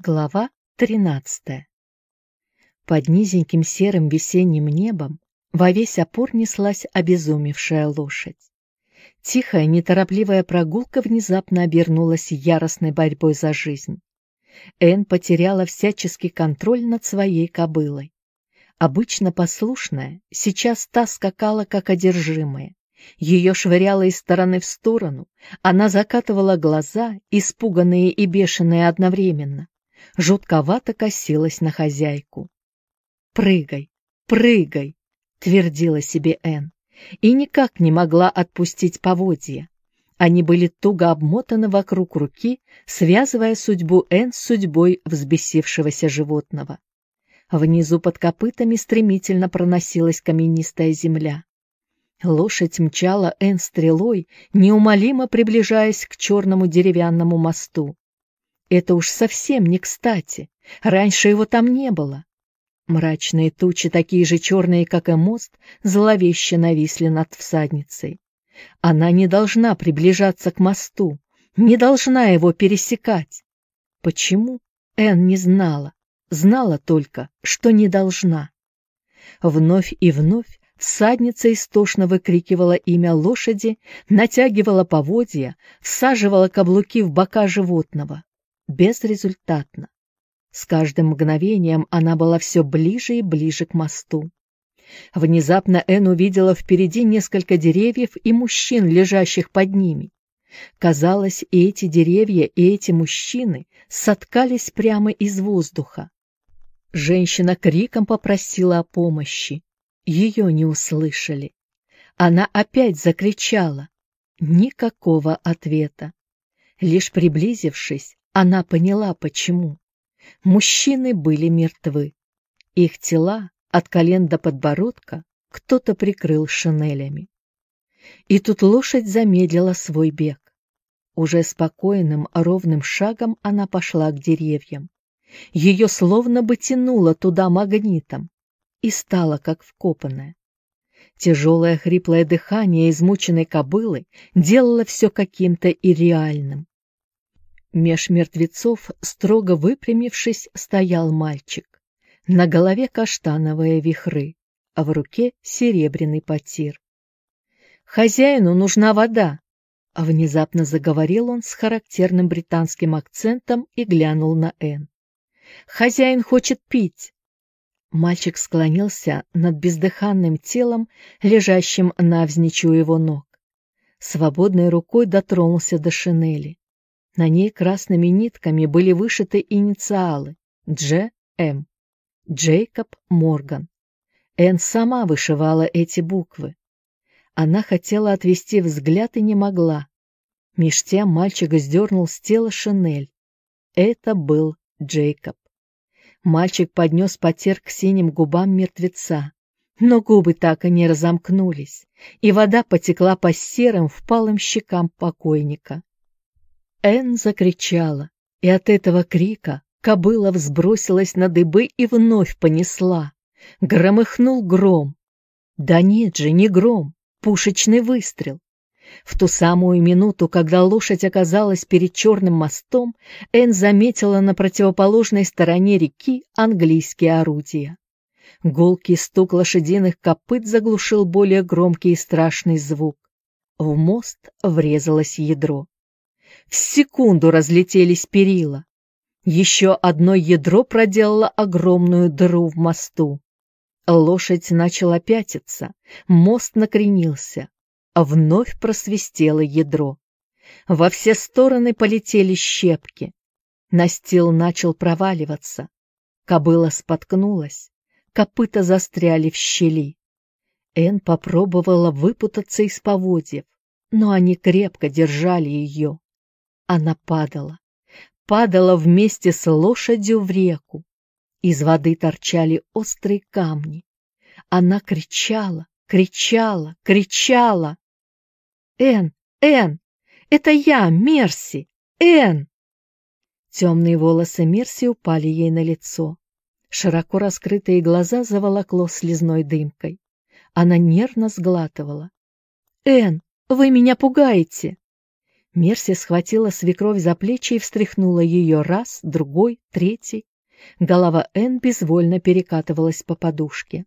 Глава 13 Под низеньким серым весенним небом во весь опор неслась обезумевшая лошадь. Тихая, неторопливая прогулка внезапно обернулась яростной борьбой за жизнь. Энн потеряла всяческий контроль над своей кобылой. Обычно послушная, сейчас та скакала как одержимая. Ее швыряло из стороны в сторону, она закатывала глаза, испуганные и бешеные одновременно жутковато косилась на хозяйку. «Прыгай, прыгай!» — твердила себе Энн, и никак не могла отпустить поводья. Они были туго обмотаны вокруг руки, связывая судьбу Энн с судьбой взбесившегося животного. Внизу под копытами стремительно проносилась каменистая земля. Лошадь мчала Энн стрелой, неумолимо приближаясь к черному деревянному мосту. Это уж совсем не кстати. Раньше его там не было. Мрачные тучи, такие же черные, как и мост, зловеще нависли над всадницей. Она не должна приближаться к мосту, не должна его пересекать. Почему? Энн не знала. Знала только, что не должна. Вновь и вновь всадница истошно выкрикивала имя лошади, натягивала поводья, всаживала каблуки в бока животного безрезультатно. С каждым мгновением она была все ближе и ближе к мосту. Внезапно Эн увидела впереди несколько деревьев и мужчин, лежащих под ними. Казалось, и эти деревья, и эти мужчины соткались прямо из воздуха. Женщина криком попросила о помощи. Ее не услышали. Она опять закричала. Никакого ответа. Лишь приблизившись, она поняла, почему. Мужчины были мертвы. Их тела от колен до подбородка кто-то прикрыл шинелями. И тут лошадь замедлила свой бег. Уже спокойным, ровным шагом она пошла к деревьям. Ее словно бы тянуло туда магнитом и стала как вкопанная. Тяжелое хриплое дыхание измученной кобылы делало все каким-то ирреальным. Меж мертвецов, строго выпрямившись, стоял мальчик. На голове каштановые вихры, а в руке серебряный потир. «Хозяину нужна вода!» А внезапно заговорил он с характерным британским акцентом и глянул на Энн. «Хозяин хочет пить!» Мальчик склонился над бездыханным телом, лежащим навзничь у его ног. Свободной рукой дотронулся до шинели. На ней красными нитками были вышиты инициалы Дж. М. Джейкоб Морган. Энн сама вышивала эти буквы. Она хотела отвести взгляд и не могла. Меж тем мальчик сдернул с тела шинель. Это был Джейкоб. Мальчик поднес потер к синим губам мертвеца. Но губы так и не разомкнулись, и вода потекла по серым впалым щекам покойника. Энн закричала, и от этого крика кобыла взбросилась на дыбы и вновь понесла. Громыхнул гром. Да нет же, не гром, пушечный выстрел. В ту самую минуту, когда лошадь оказалась перед черным мостом, Энн заметила на противоположной стороне реки английские орудия. Гулкий стук лошадиных копыт заглушил более громкий и страшный звук. В мост врезалось ядро. В секунду разлетелись перила. Еще одно ядро проделало огромную дыру в мосту. Лошадь начала пятиться, мост накренился, а вновь просвистело ядро. Во все стороны полетели щепки. Настил начал проваливаться. Кобыла споткнулась, копыта застряли в щели. Эн попробовала выпутаться из поводьев, но они крепко держали ее. Она падала, падала вместе с лошадью в реку. Из воды торчали острые камни. Она кричала, кричала, кричала. «Эн, Эн, это я, Мерси, Эн!» Темные волосы Мерси упали ей на лицо. Широко раскрытые глаза заволокло слезной дымкой. Она нервно сглатывала. «Эн, вы меня пугаете!» Мерси схватила свекровь за плечи и встряхнула ее раз, другой, третий. Голова Энн безвольно перекатывалась по подушке.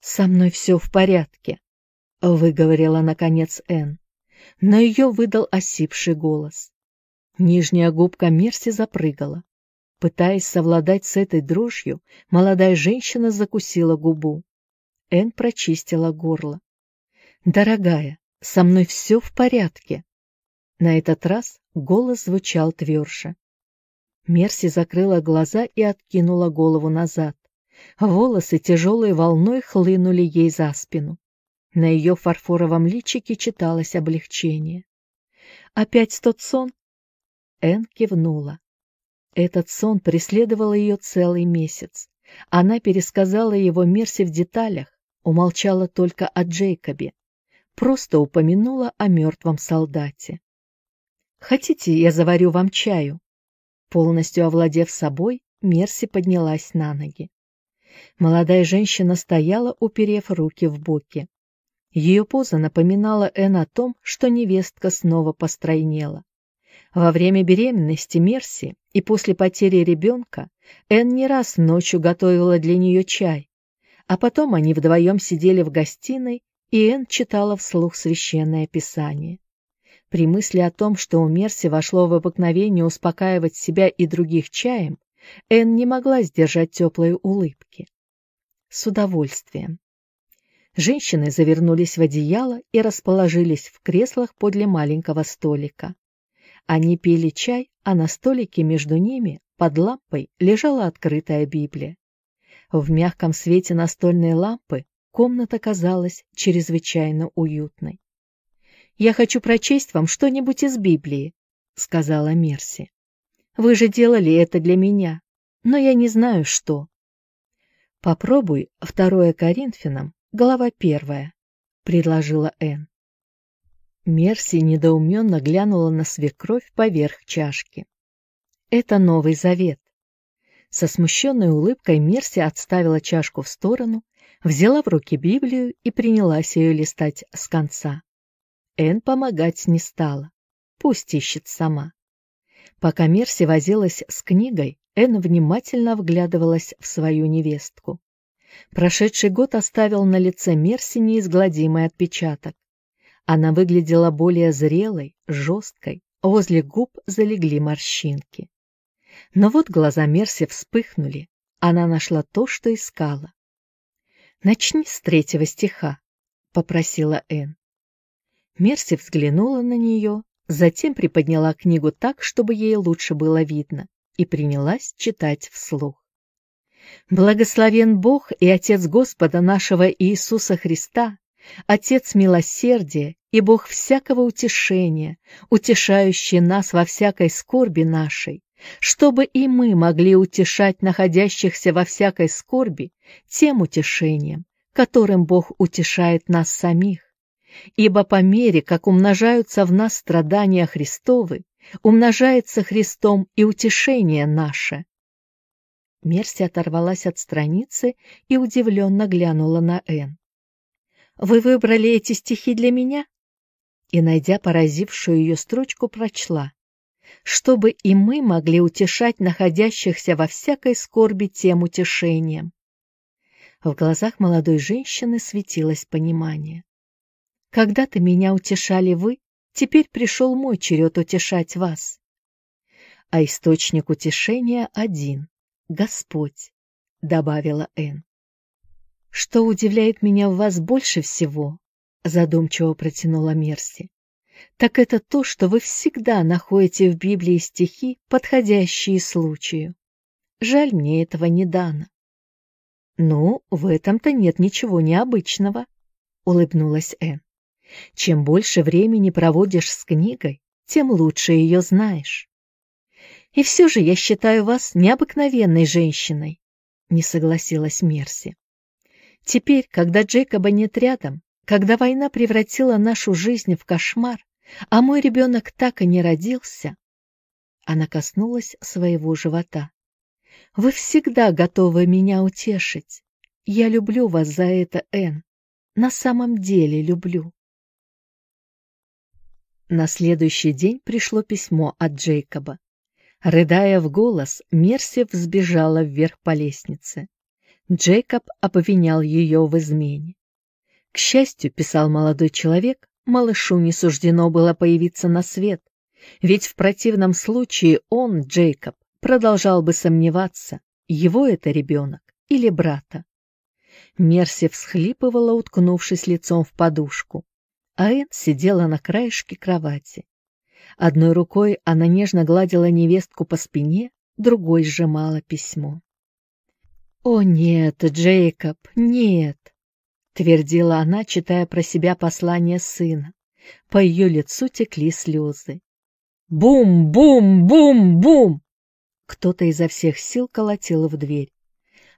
«Со мной все в порядке», — выговорила наконец Энн. Но ее выдал осипший голос. Нижняя губка Мерси запрыгала. Пытаясь совладать с этой дрожью, молодая женщина закусила губу. Энн прочистила горло. «Дорогая, со мной все в порядке». На этот раз голос звучал тверже. Мерси закрыла глаза и откинула голову назад. Волосы тяжелой волной хлынули ей за спину. На ее фарфоровом личике читалось облегчение. «Опять тот сон?» Энн кивнула. Этот сон преследовал ее целый месяц. Она пересказала его Мерси в деталях, умолчала только о Джейкобе, просто упомянула о мертвом солдате. «Хотите, я заварю вам чаю?» Полностью овладев собой, Мерси поднялась на ноги. Молодая женщина стояла, уперев руки в боки. Ее поза напоминала Энн о том, что невестка снова постройнела. Во время беременности Мерси и после потери ребенка Энн не раз ночью готовила для нее чай, а потом они вдвоем сидели в гостиной, и Энн читала вслух священное писание. При мысли о том, что у Мерси вошло в обыкновение успокаивать себя и других чаем, Энн не могла сдержать теплые улыбки. С удовольствием. Женщины завернулись в одеяло и расположились в креслах подле маленького столика. Они пили чай, а на столике между ними, под лампой, лежала открытая Библия. В мягком свете настольной лампы комната казалась чрезвычайно уютной. «Я хочу прочесть вам что-нибудь из Библии», — сказала Мерси. «Вы же делали это для меня, но я не знаю, что». «Попробуй второе Коринфянам, глава первая», — предложила Энн. Мерси недоуменно глянула на свекровь поверх чашки. «Это Новый Завет. Со смущенной улыбкой Мерси отставила чашку в сторону, взяла в руки Библию и принялась ее листать с конца. Эн помогать не стала. Пусть ищет сама. Пока Мерси возилась с книгой, Эн внимательно вглядывалась в свою невестку. Прошедший год оставил на лице Мерси неизгладимый отпечаток. Она выглядела более зрелой, жесткой, возле губ залегли морщинки. Но вот глаза Мерси вспыхнули. Она нашла то, что искала. «Начни с третьего стиха», — попросила Энн. Мерси взглянула на нее, затем приподняла книгу так, чтобы ей лучше было видно, и принялась читать вслух. «Благословен Бог и Отец Господа нашего Иисуса Христа, Отец милосердия и Бог всякого утешения, утешающий нас во всякой скорби нашей, чтобы и мы могли утешать находящихся во всякой скорби тем утешением, которым Бог утешает нас самих. Ибо по мере, как умножаются в нас страдания Христовы, умножается Христом и утешение наше. Мерси оторвалась от страницы и удивленно глянула на Энн. «Вы выбрали эти стихи для меня?» И, найдя поразившую ее строчку, прочла чтобы и мы могли утешать находящихся во всякой скорби тем утешением. В глазах молодой женщины светилось понимание. Когда-то меня утешали вы, теперь пришел мой черед утешать вас. А источник утешения один — Господь, — добавила Энн. Что удивляет меня в вас больше всего, — задумчиво протянула Мерси, так это то, что вы всегда находите в Библии стихи, подходящие случаю. Жаль, мне этого не дано. «Ну, в этом-то нет ничего необычного», — улыбнулась Энн. «Чем больше времени проводишь с книгой, тем лучше ее знаешь». «И все же я считаю вас необыкновенной женщиной», — не согласилась Мерси. «Теперь, когда Джейкоба нет рядом, когда война превратила нашу жизнь в кошмар, а мой ребенок так и не родился, она коснулась своего живота. Вы всегда готовы меня утешить. Я люблю вас за это, Энн. На самом деле люблю. На следующий день пришло письмо от Джейкоба. Рыдая в голос, Мерси взбежала вверх по лестнице. Джейкоб обвинял ее в измене. К счастью, писал молодой человек, малышу не суждено было появиться на свет, ведь в противном случае он, Джейкоб, продолжал бы сомневаться, его это ребенок или брата. Мерси всхлипывала, уткнувшись лицом в подушку, а Энн сидела на краешке кровати. Одной рукой она нежно гладила невестку по спине, другой сжимала письмо. «О нет, Джейкоб, нет!» — твердила она, читая про себя послание сына. По ее лицу текли слезы. «Бум-бум-бум-бум!» Кто-то изо всех сил колотил в дверь.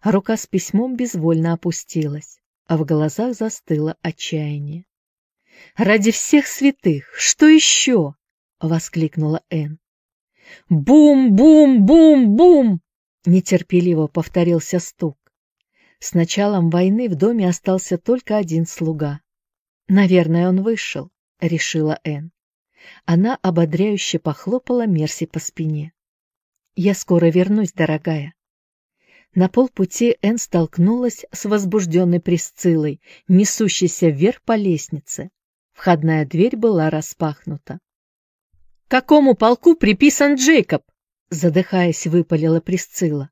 Рука с письмом безвольно опустилась, а в глазах застыло отчаяние. «Ради всех святых! Что еще?» — воскликнула Энн. «Бум-бум-бум-бум!» — нетерпеливо повторился стук. С началом войны в доме остался только один слуга. «Наверное, он вышел», — решила Энн. Она ободряюще похлопала Мерси по спине. «Я скоро вернусь, дорогая». На полпути Энн столкнулась с возбужденной Присциллой, несущейся вверх по лестнице. Входная дверь была распахнута. «Какому полку приписан Джейкоб?» Задыхаясь, выпалила Присцилла.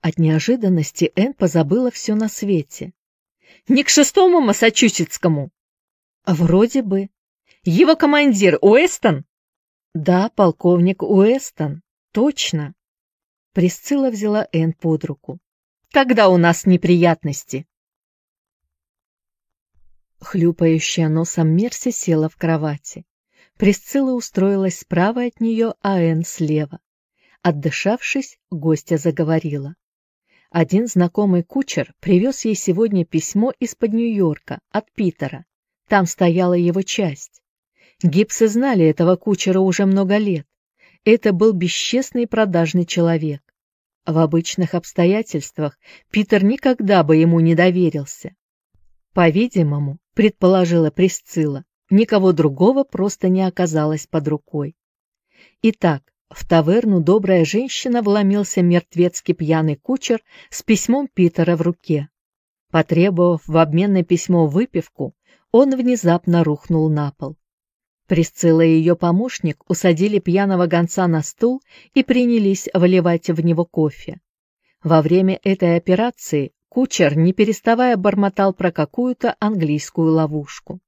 От неожиданности Энн позабыла все на свете. «Не к шестому Массачусетскому?» «Вроде бы». «Его командир Уэстон?» «Да, полковник Уэстон, точно». Присцилла взяла Энн под руку. «Тогда у нас неприятности». Хлюпающая носом Мерси села в кровати. Присцилла устроилась справа от нее, а Энн слева. Отдышавшись, гостья заговорила. Один знакомый кучер привез ей сегодня письмо из-под Нью-Йорка, от Питера. Там стояла его часть. Гипсы знали этого кучера уже много лет. Это был бесчестный продажный человек. В обычных обстоятельствах Питер никогда бы ему не доверился. По-видимому, предположила Присцилла, Никого другого просто не оказалось под рукой. Итак, в таверну добрая женщина вломился мертвецкий пьяный кучер с письмом Питера в руке. Потребовав в обмен на письмо выпивку, он внезапно рухнул на пол. Присцилла и ее помощник усадили пьяного гонца на стул и принялись вливать в него кофе. Во время этой операции кучер, не переставая, бормотал про какую-то английскую ловушку.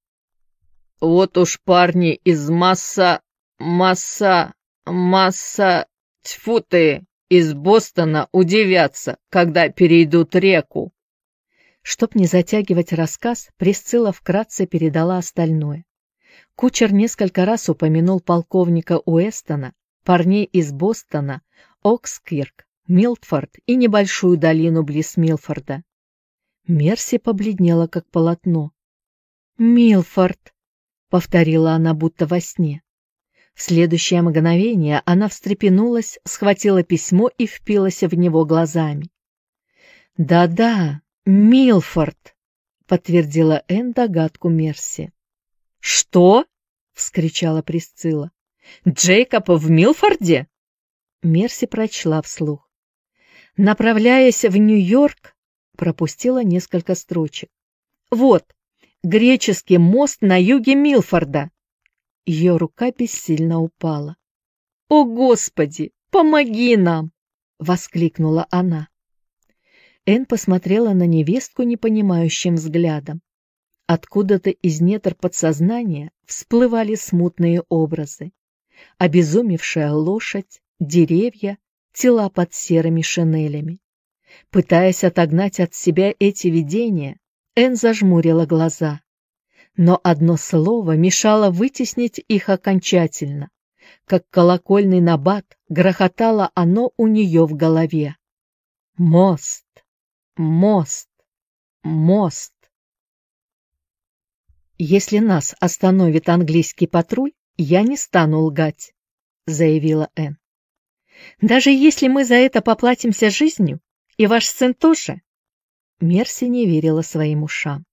Вот уж парни из масса... масса... масса... Тьфу ты! Из Бостона удивятся, когда перейдут реку. Чтоб не затягивать рассказ, Присцилла вкратце передала остальное. Кучер несколько раз упомянул полковника Уэстона, парней из Бостона, Окскирк, Милтфорд и небольшую долину близ Милфорда. Мерси побледнела, как полотно. «Милфорд!» — повторила она будто во сне. В следующее мгновение она встрепенулась, схватила письмо и впилась в него глазами. «Да-да, Милфорд!» — подтвердила Энн догадку Мерси. «Что?» — вскричала Присцилла. «Джейкоб в Милфорде?» Мерси прочла вслух. «Направляясь в Нью-Йорк», пропустила несколько строчек. «Вот, греческий мост на юге Милфорда. Ее рука бессильно упала. «О, Господи, помоги нам!» — воскликнула она. Эн посмотрела на невестку непонимающим взглядом. Откуда-то из недр подсознания всплывали смутные образы. Обезумевшая лошадь, деревья, тела под серыми шинелями. Пытаясь отогнать от себя эти видения, Эн зажмурила глаза. Но одно слово мешало вытеснить их окончательно. Как колокольный набат грохотало оно у нее в голове. Мост, мост, мост. «Если нас остановит английский патруль, я не стану лгать», — заявила Энн. «Даже если мы за это поплатимся жизнью, и ваш сын тоже, Мерси не верила своим ушам.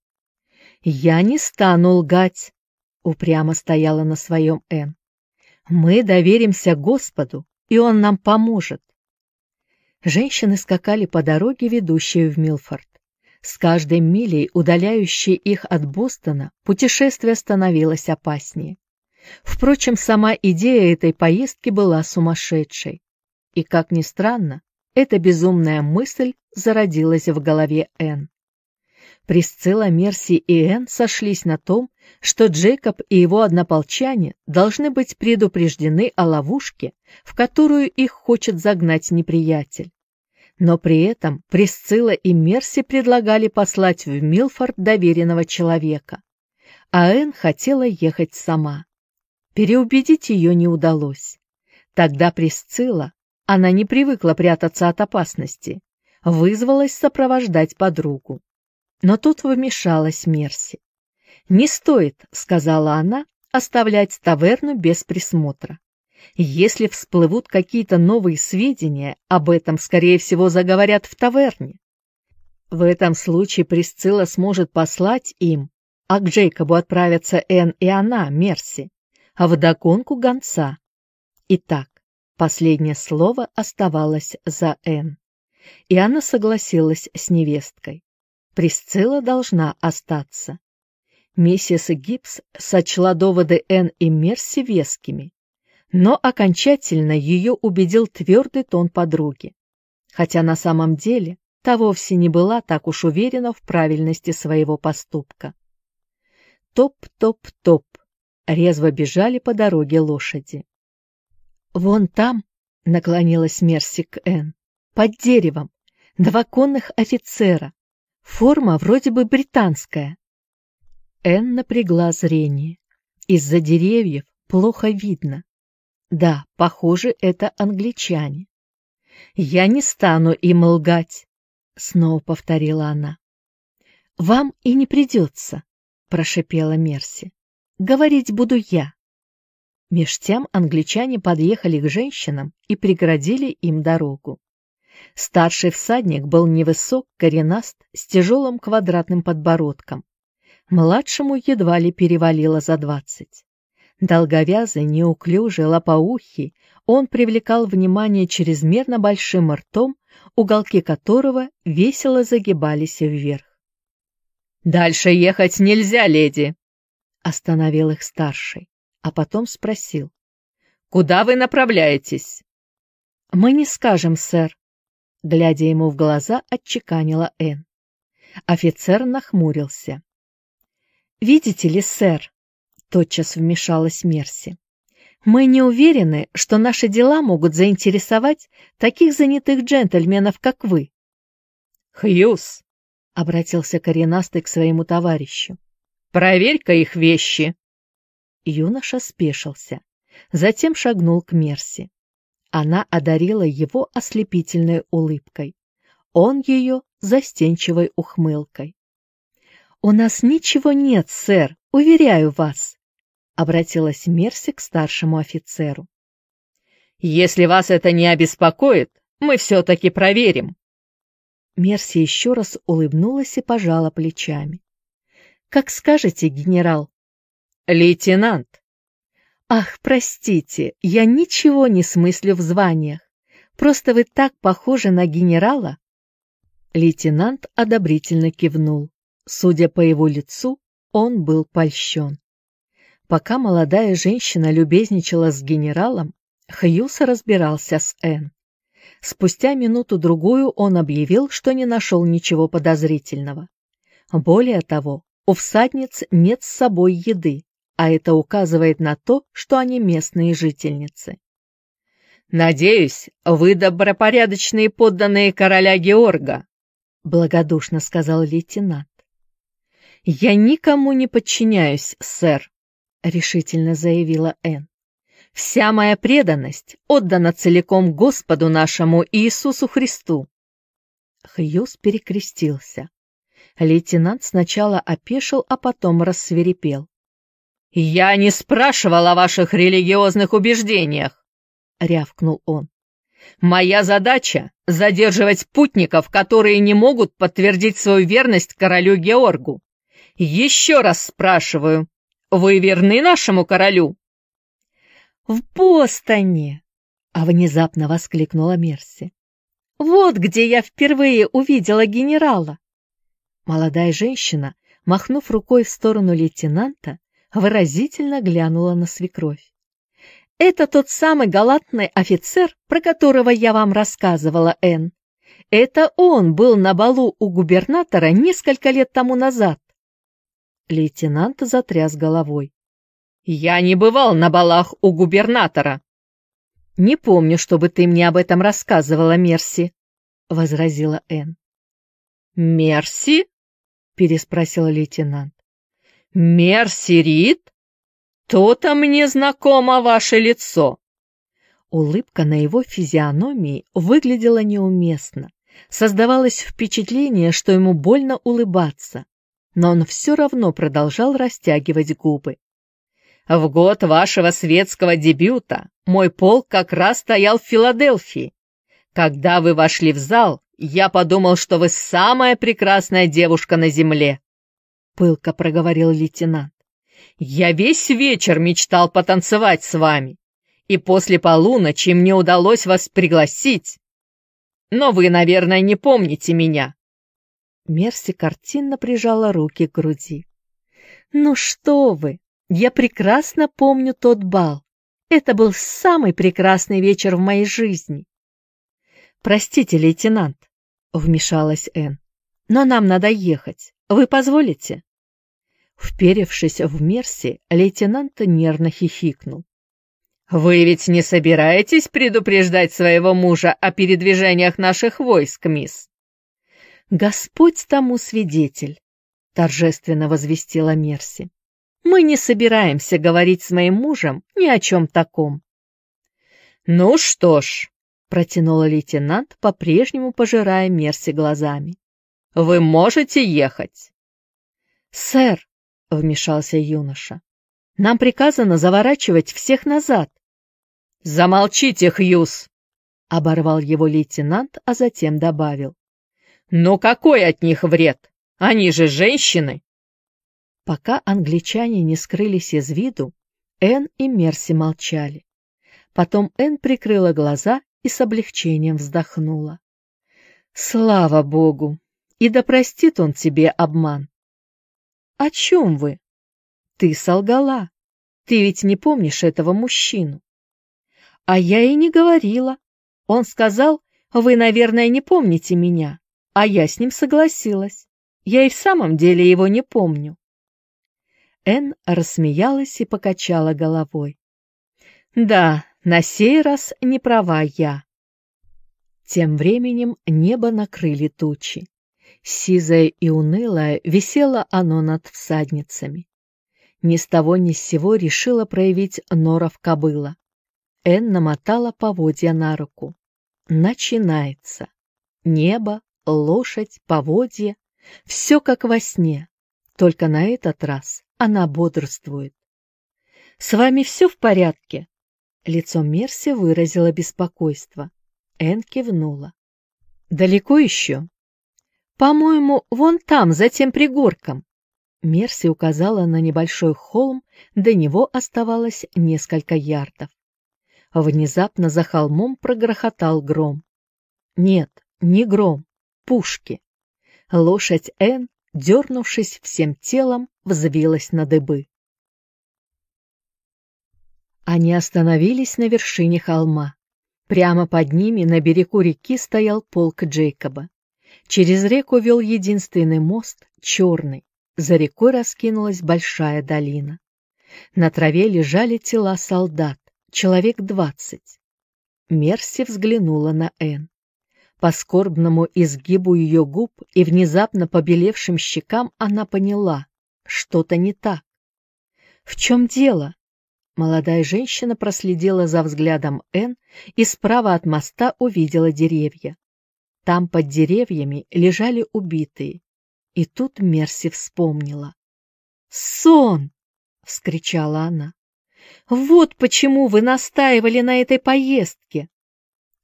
«Я не стану лгать», — упрямо стояла на своем Энн. «Мы доверимся Господу, и Он нам поможет». Женщины скакали по дороге, ведущей в Милфорд. С каждой милей, удаляющей их от Бостона, путешествие становилось опаснее. Впрочем, сама идея этой поездки была сумасшедшей. И, как ни странно, эта безумная мысль зародилась в голове Энн. Присцилла, Мерси и Энн сошлись на том, что Джейкоб и его однополчане должны быть предупреждены о ловушке, в которую их хочет загнать неприятель. Но при этом Присцилла и Мерси предлагали послать в Милфорд доверенного человека, а Энн хотела ехать сама. Переубедить ее не удалось. Тогда Присцилла, она не привыкла прятаться от опасности, вызвалась сопровождать подругу. Но тут вмешалась Мерси. «Не стоит», — сказала она, — «оставлять таверну без присмотра. Если всплывут какие-то новые сведения, об этом, скорее всего, заговорят в таверне. В этом случае Присцилла сможет послать им, а к Джейкобу отправятся Энн и она, Мерси, а вдогонку гонца. Итак, последнее слово оставалось за Энн, и она согласилась с невесткой. Присцилла должна остаться. Миссис Гибс сочла доводы Энн и Мерси вескими, но окончательно ее убедил твердый тон подруги, хотя на самом деле та вовсе не была так уж уверена в правильности своего поступка. Топ-топ-топ, резво бежали по дороге лошади. «Вон там», — наклонилась Мерси к Энн, — «под деревом, два конных офицера, Форма вроде бы британская. Энн напрягла зрение. Из-за деревьев плохо видно. Да, похоже, это англичане. «Я не стану им лгать», — снова повторила она. «Вам и не придется», — прошипела Мерси. «Говорить буду я». Меж тем англичане подъехали к женщинам и преградили им дорогу. Старший всадник был невысок, коренаст, с тяжелым квадратным подбородком. Младшему едва ли перевалило за двадцать. Долговязый, неуклюжий, лопоухий, он привлекал внимание чрезмерно большим ртом, уголки которого весело загибались вверх. «Дальше ехать нельзя, леди!» Остановил их старший, а потом спросил. «Куда вы направляетесь?» «Мы не скажем, сэр», глядя ему в глаза, отчеканила Энн. Офицер нахмурился. «Видите ли, сэр», — тотчас вмешалась Мерси, «мы не уверены, что наши дела могут заинтересовать таких занятых джентльменов, как вы». «Хьюз», — обратился коренастый к своему товарищу, «проверь-ка их вещи». Юноша спешился, затем шагнул к Мерси. Она одарила его ослепительной улыбкой. Он ее застенчивой ухмылкой. «У нас ничего нет, сэр, уверяю вас», — обратилась Мерси к старшему офицеру. «Если вас это не обеспокоит, мы все-таки проверим». Мерси еще раз улыбнулась и пожала плечами. «Как скажете, генерал?» «Лейтенант», «Ах, простите, я ничего не смыслю в званиях. Просто вы так похожи на генерала». Лейтенант одобрительно кивнул. Судя по его лицу, он был польщен. Пока молодая женщина любезничала с генералом, Хьюс разбирался с Энн. Спустя минуту-другую он объявил, что не нашел ничего подозрительного. Более того, у всадниц нет с собой еды, а это указывает на то, что они местные жительницы. «Надеюсь, вы добропорядочные подданные короля Георга», — благодушно сказал лейтенант. «Я никому не подчиняюсь, сэр», — решительно заявила Энн. «Вся моя преданность отдана целиком Господу нашему Иисусу Христу». Хьюз перекрестился. Лейтенант сначала опешил, а потом рассверепел. «Я не спрашивал о ваших религиозных убеждениях», — рявкнул он. «Моя задача — задерживать путников, которые не могут подтвердить свою верность королю Георгу. Еще раз спрашиваю, вы верны нашему королю?» «В Бостоне!» — а внезапно воскликнула Мерси. «Вот где я впервые увидела генерала!» Молодая женщина, махнув рукой в сторону лейтенанта, выразительно глянула на свекровь. «Это тот самый галантный офицер, про которого я вам рассказывала, Энн. Это он был на балу у губернатора несколько лет тому назад. Лейтенант затряс головой. «Я не бывал на балах у губернатора». «Не помню, чтобы ты мне об этом рассказывала, Мерси», — возразила Энн. «Мерси?» — переспросил лейтенант. «Мерси Рид? То-то мне знакомо ваше лицо». Улыбка на его физиономии выглядела неуместно. Создавалось впечатление, что ему больно улыбаться но он все равно продолжал растягивать губы. «В год вашего светского дебюта мой полк как раз стоял в Филадельфии. Когда вы вошли в зал, я подумал, что вы самая прекрасная девушка на земле», — пылко проговорил лейтенант. «Я весь вечер мечтал потанцевать с вами, и после полуночи мне удалось вас пригласить. Но вы, наверное, не помните меня. Мерси картинно прижала руки к груди. «Ну что вы! Я прекрасно помню тот бал. Это был самый прекрасный вечер в моей жизни». «Простите, лейтенант», — вмешалась Энн, — «но нам надо ехать. Вы позволите?» Вперевшись в Мерси, лейтенант нервно хихикнул. «Вы ведь не собираетесь предупреждать своего мужа о передвижениях наших войск, мисс?» «Господь тому свидетель», — торжественно возвестила Мерси. «Мы не собираемся говорить с моим мужем ни о чем таком». «Ну что ж», — протянула лейтенант, по-прежнему пожирая Мерси глазами. «Вы можете ехать». «Сэр», — вмешался юноша, — «нам приказано заворачивать всех назад». «Замолчите, Хьюз!» — оборвал его лейтенант, а затем добавил. Но какой от них вред? Они же женщины. Пока англичане не скрылись из виду, Энн и Мерси молчали. Потом Энн прикрыла глаза и с облегчением вздохнула. «Слава Богу! И да простит он тебе обман!» «О чем вы?» «Ты солгала. Ты ведь не помнишь этого мужчину». «А я и не говорила. Он сказал, вы, наверное, не помните меня. А я с ним согласилась. Я и в самом деле его не помню. Энн рассмеялась и покачала головой. Да, на сей раз не права я. Тем временем небо накрыли тучи. Сизое и унылое висело оно над всадницами. Ни с того ни с сего решила проявить норов кобыла. Энн намотала поводья на руку. Начинается. Небо, лошадь, поводья — все как во сне, только на этот раз она бодрствует. «С вами все в порядке?» Лицо Мерси выразило беспокойство. Энн кивнула. «Далеко еще?» «По-моему, вон там, за тем пригорком». Мерси указала на небольшой холм, до него оставалось несколько ярдов. Внезапно за холмом прогрохотал гром. Нет, не гром, пушки. Лошадь Н, дернувшись всем телом, взвилась на дыбы. Они остановились на вершине холма. Прямо под ними на берегу реки стоял полк Джейкоба. Через реку вел единственный мост, черный. За рекой раскинулась большая долина. На траве лежали тела солдат, человек двадцать. Мерси взглянула на Энн. По скорбному изгибу ее губ и внезапно побелевшим щекам она поняла, что-то не так. «В чем дело?» Молодая женщина проследила за взглядом Н и справа от моста увидела деревья. Там под деревьями лежали убитые. И тут Мерси вспомнила. «Сон!» — вскричала она. «Вот почему вы настаивали на этой поездке!»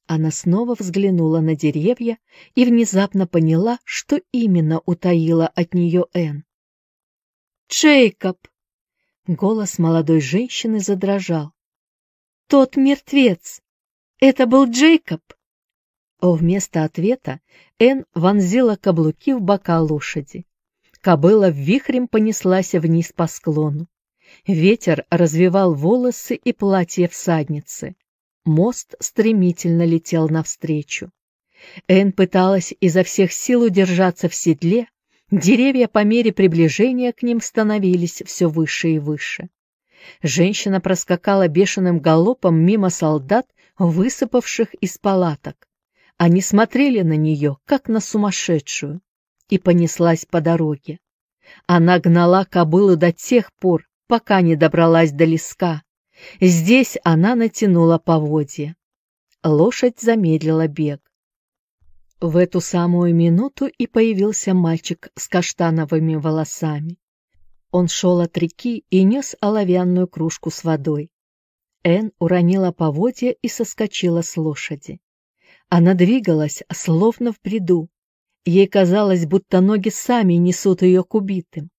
Она снова взглянула на деревья и внезапно поняла, что именно утаила от нее Энн. «Джейкоб!» Голос молодой женщины задрожал. «Тот мертвец! Это был Джейкоб!» Вместо ответа Энн вонзила каблуки в бока лошади. Кобыла вихрем понеслась вниз по склону. Ветер развивал волосы и платье всадницы. Мост стремительно летел навстречу. Энн пыталась изо всех сил удержаться в седле, деревья по мере приближения к ним становились все выше и выше. Женщина проскакала бешеным галопом мимо солдат, высыпавших из палаток. Они смотрели на нее, как на сумасшедшую, и понеслась по дороге. Она гнала кобылу до тех пор, пока не добралась до леска. Здесь она натянула поводья. Лошадь замедлила бег. В эту самую минуту и появился мальчик с каштановыми волосами. Он шел от реки и нес оловянную кружку с водой. Эн уронила поводья и соскочила с лошади. Она двигалась, словно в бреду. Ей казалось, будто ноги сами несут ее к убитым.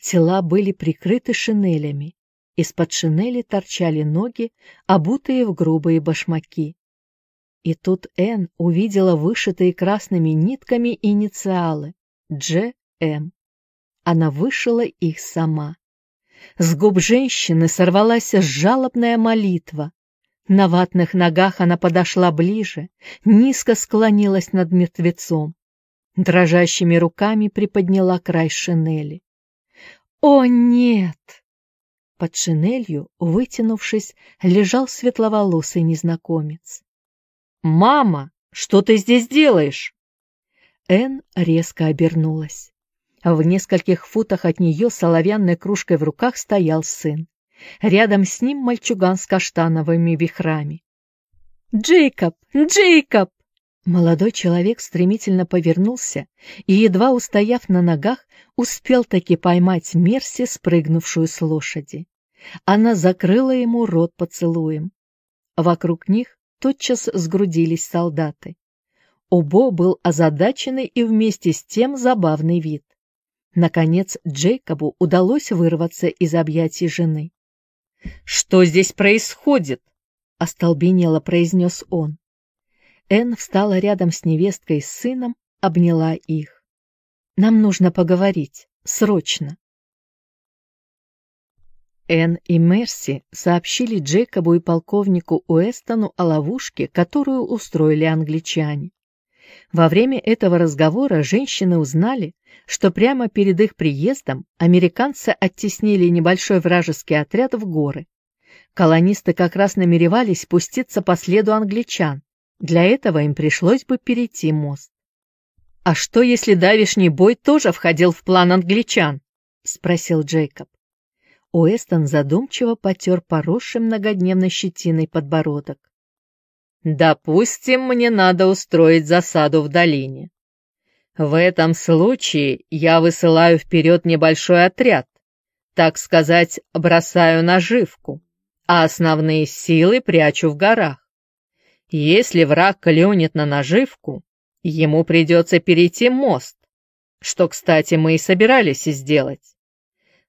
Тела были прикрыты шинелями. Из-под шинели торчали ноги, обутые в грубые башмаки. И тут Энн увидела вышитые красными нитками инициалы «Дж.М». Она вышила их сама. С губ женщины сорвалась жалобная молитва. На ватных ногах она подошла ближе, низко склонилась над мертвецом. Дрожащими руками приподняла край шинели. «О, нет!» Под шинелью, вытянувшись, лежал светловолосый незнакомец. «Мама, что ты здесь делаешь?» Энн резко обернулась. В нескольких футах от нее с оловянной кружкой в руках стоял сын. Рядом с ним мальчуган с каштановыми вихрами. «Джейкоб! Джейкоб!» Молодой человек стремительно повернулся и, едва устояв на ногах, успел таки поймать Мерси, спрыгнувшую с лошади. Она закрыла ему рот поцелуем. Вокруг них тотчас сгрудились солдаты. Обо был озадаченный и вместе с тем забавный вид. Наконец Джейкобу удалось вырваться из объятий жены. «Что здесь происходит?» — остолбенело произнес он. Энн встала рядом с невесткой и сыном, обняла их. «Нам нужно поговорить. Срочно!» Энн и Мерси сообщили Джейкобу и полковнику Уэстону о ловушке, которую устроили англичане. Во время этого разговора женщины узнали, что прямо перед их приездом американцы оттеснили небольшой вражеский отряд в горы. Колонисты как раз намеревались спуститься по следу англичан. Для этого им пришлось бы перейти мост. «А что, если давишний бой тоже входил в план англичан?» — спросил Джейкоб. Уэстон задумчиво потер поросшим многодневной щетиной подбородок. «Допустим, мне надо устроить засаду в долине. В этом случае я высылаю вперед небольшой отряд, так сказать, бросаю наживку, а основные силы прячу в горах. Если враг клюнет на наживку, ему придется перейти мост, что, кстати, мы и собирались сделать.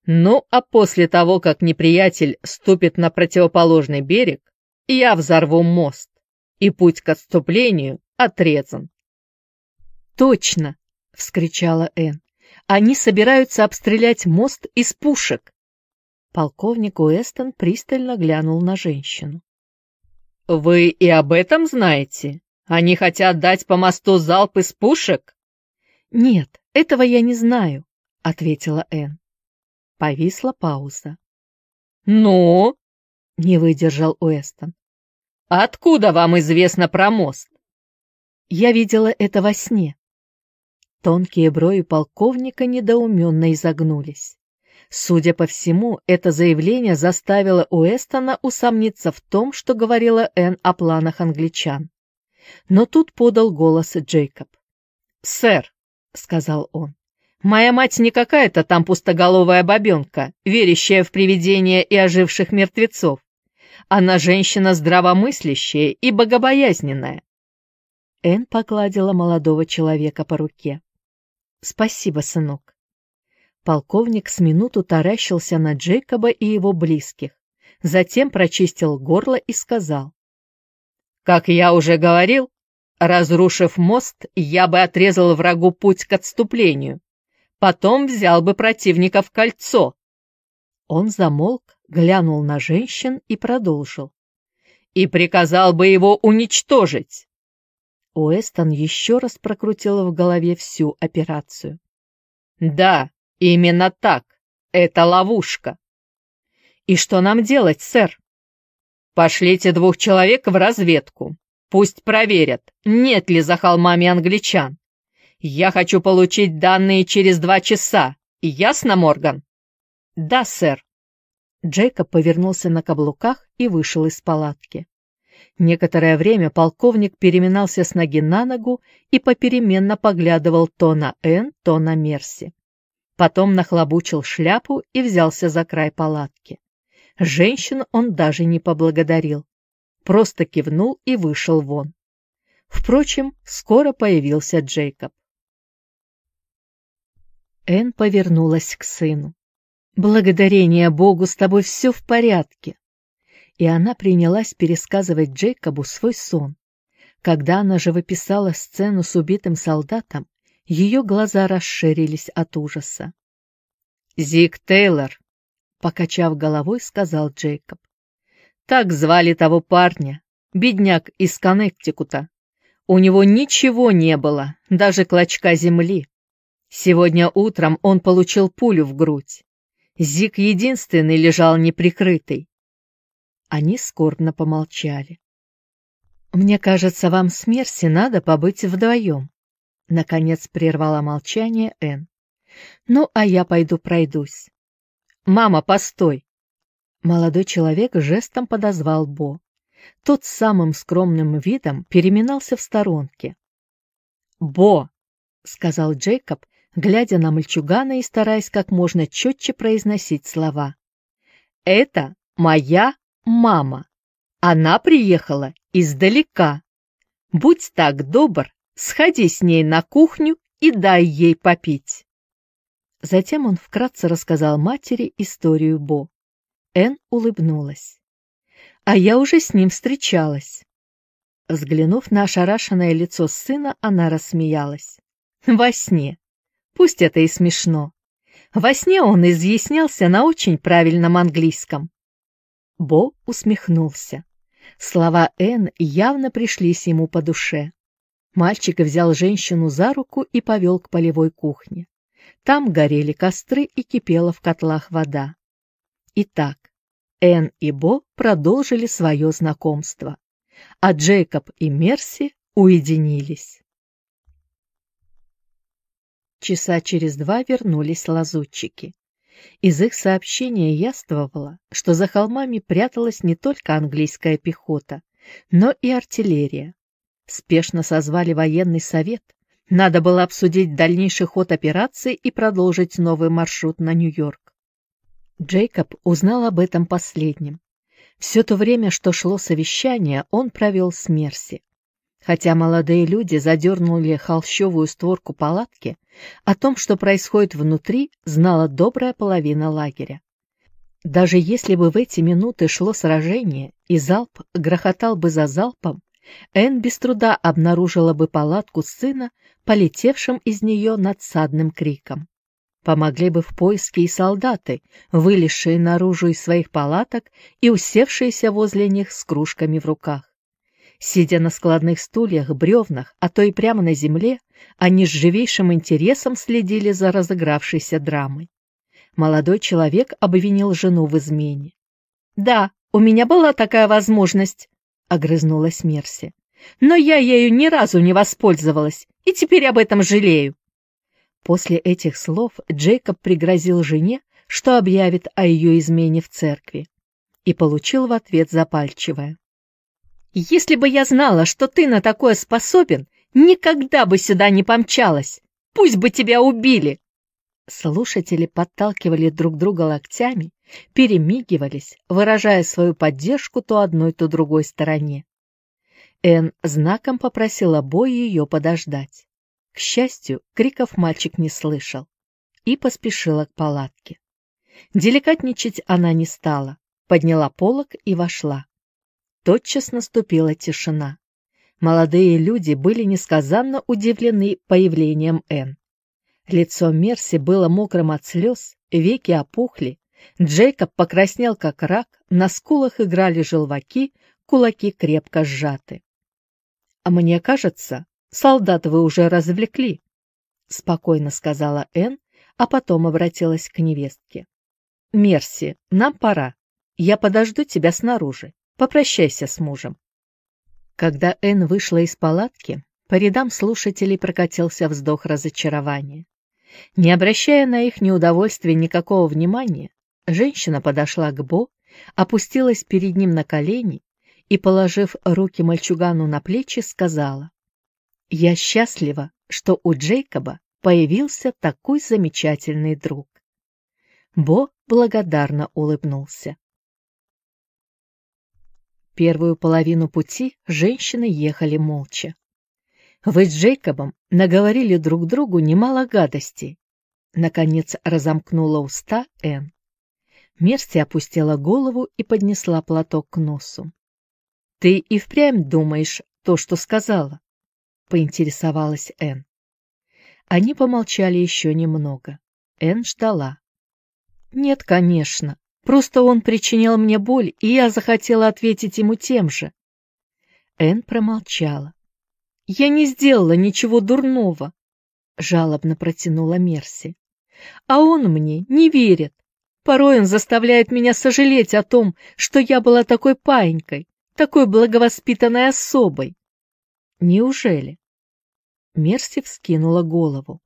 Ну, а после того, как неприятель ступит на противоположный берег, я взорву мост, и путь к отступлению отрезан. «Точно!» — вскричала Энн. «Они собираются обстрелять мост из пушек!» Полковник Уэстон пристально глянул на женщину. «Вы и об этом знаете? Они хотят дать по мосту залп из пушек?» «Нет, этого я не знаю», — ответила Энн. Повисла пауза. «Ну?» — не выдержал Уэстон. «Откуда вам известно про мост?» «Я видела это во сне», Тонкие брови полковника недоуменно изогнулись. Судя по всему, это заявление заставило Уэстона усомниться в том, что говорила Энн о планах англичан. Но тут подал голос Джейкоб. «Сэр», — сказал он, — «моя мать не какая-то там пустоголовая бабенка, верящая в привидения и оживших мертвецов. Она женщина здравомыслящая и богобоязненная». Энн погладила молодого человека по руке. Спасибо, сынок. Полковник с минуту таращился на Джейкоба и его близких, затем прочистил горло и сказал. «Как я уже говорил, разрушив мост, я бы отрезал врагу путь к отступлению. Потом взял бы противника в кольцо». Он замолк, глянул на женщин и продолжил. «И приказал бы его уничтожить». Уэстон еще раз прокрутил в голове всю операцию. «Да, именно так. Это ловушка. И что нам делать, сэр? Пошлите двух человек в разведку. Пусть проверят, нет ли за холмами англичан. Я хочу получить данные через два часа. Ясно, Морган? Да, сэр. Джейкоб повернулся на каблуках и вышел из палатки. Некоторое время полковник переминался с ноги на ногу и попеременно поглядывал то на Энн, то на Мерси. Потом нахлобучил шляпу и взялся за край палатки. Женщин он даже не поблагодарил. Просто кивнул и вышел вон. Впрочем, скоро появился Джейкоб. Энн повернулась к сыну. «Благодарение Богу, с тобой все в порядке!» И она принялась пересказывать Джейкобу свой сон. Когда она же выписала сцену с убитым солдатом, ее глаза расширились от ужаса. «Зик Тейлор», покачав головой, сказал Джейкоб. Так звали того парня, бедняк из Коннектикута. У него ничего не было, даже клочка земли. Сегодня утром он получил пулю в грудь. Зик единственный лежал неприкрытый. Они скорбно помолчали. «Мне кажется, вам с надо побыть вдвоем», — наконец прервала молчание Энн. «Ну, а я пойду пройдусь. «Мама, постой!» Молодой человек жестом подозвал Бо. Тот самым скромным видом переминался в сторонке. «Бо!» — сказал Джейкоб, глядя на мальчугана и стараясь как можно четче произносить слова. «Это моя мама. Она приехала издалека. Будь так добр, сходи с ней на кухню и дай ей попить». Затем он вкратце рассказал матери историю Бо. Эн улыбнулась. «А я уже с ним встречалась». Взглянув на ошарашенное лицо сына, она рассмеялась. «Во сне. Пусть это и смешно. Во сне он изъяснялся на очень правильном английском». Бо усмехнулся. Слова Эн явно пришлись ему по душе. Мальчик взял женщину за руку и повел к полевой кухне. Там горели костры и кипела в котлах вода. Итак, Энн и Бо продолжили свое знакомство, а Джейкоб и Мерси уединились. Часа через два вернулись лазутчики. Из их сообщения яствовало, что за холмами пряталась не только английская пехота, но и артиллерия. Спешно созвали военный совет, надо было обсудить дальнейший ход операции и продолжить новый маршрут на Нью-Йорк. Джейкоб узнал об этом последним. Все то время, что шло совещание, он провел с Мерси. Хотя молодые люди задернули холщовую створку палатки, о том, что происходит внутри, знала добрая половина лагеря. Даже если бы в эти минуты шло сражение, и залп грохотал бы за залпом, Энн без труда обнаружила бы палатку сына, полетевшим из нее надсадным криком. Помогли бы в поиске и солдаты, вылезшие наружу из своих палаток и усевшиеся возле них с кружками в руках. Сидя на складных стульях, бревнах, а то и прямо на земле, они с живейшим интересом следили за разыгравшейся драмой. Молодой человек обвинил жену в измене. «Да, у меня была такая возможность», огрызнулась Мерси. «Но я ею ни разу не воспользовалась, и теперь об этом жалею». После этих слов Джейкоб пригрозил жене, что объявит о ее измене в церкви, и получил в ответ запальчивое. «Если бы я знала, что ты на такое способен, никогда бы сюда не помчалась. Пусть бы тебя убили!» Слушатели подталкивали друг друга локтями, перемигивались, выражая свою поддержку то одной, то другой стороне. Эн знаком попросила Бо ее подождать. К счастью, криков мальчик не слышал. и поспешила к палатке. Деликатничать она не стала, подняла полог и вошла. Тотчас наступила тишина. Молодые люди были несказанно удивлены появлением Энн. Лицо Мерси было мокрым от слез, веки опухли, Джейкоб покраснел как рак, на скулах играли желваки, кулаки крепко сжаты. — А мне кажется, солдат вы уже развлекли, — спокойно сказала Энн, а потом обратилась к невестке. — Мерси, нам пора. Я подожду тебя снаружи. Попрощайся с мужем. Когда Энн вышла из палатки, по рядам слушателей прокатился вздох разочарования. Не обращая на их неудовольствие никакого внимания, женщина подошла к Бо, опустилась перед ним на колени и, положив руки мальчугану на плечи, сказала, «Я счастлива, что у Джейкоба появился такой замечательный друг». Бо благодарно улыбнулся. Первую половину пути женщины ехали молча. Вы с Джейкобом наговорили друг другу немало гадостей. Наконец разомкнула уста Энн. Мерси опустила голову и поднесла платок к носу. — Ты и впрямь думаешь то, что сказала? — поинтересовалась Энн. Они помолчали еще немного. Энн ждала. — Нет, конечно. Просто он причинил мне боль, и я захотела ответить ему тем же. Энн промолчала. «Я не сделала ничего дурного», — жалобно протянула Мерси. «А он мне не верит. Порой он заставляет меня сожалеть о том, что я была такой паинькой, такой благовоспитанной особой». «Неужели?» Мерси вскинула голову.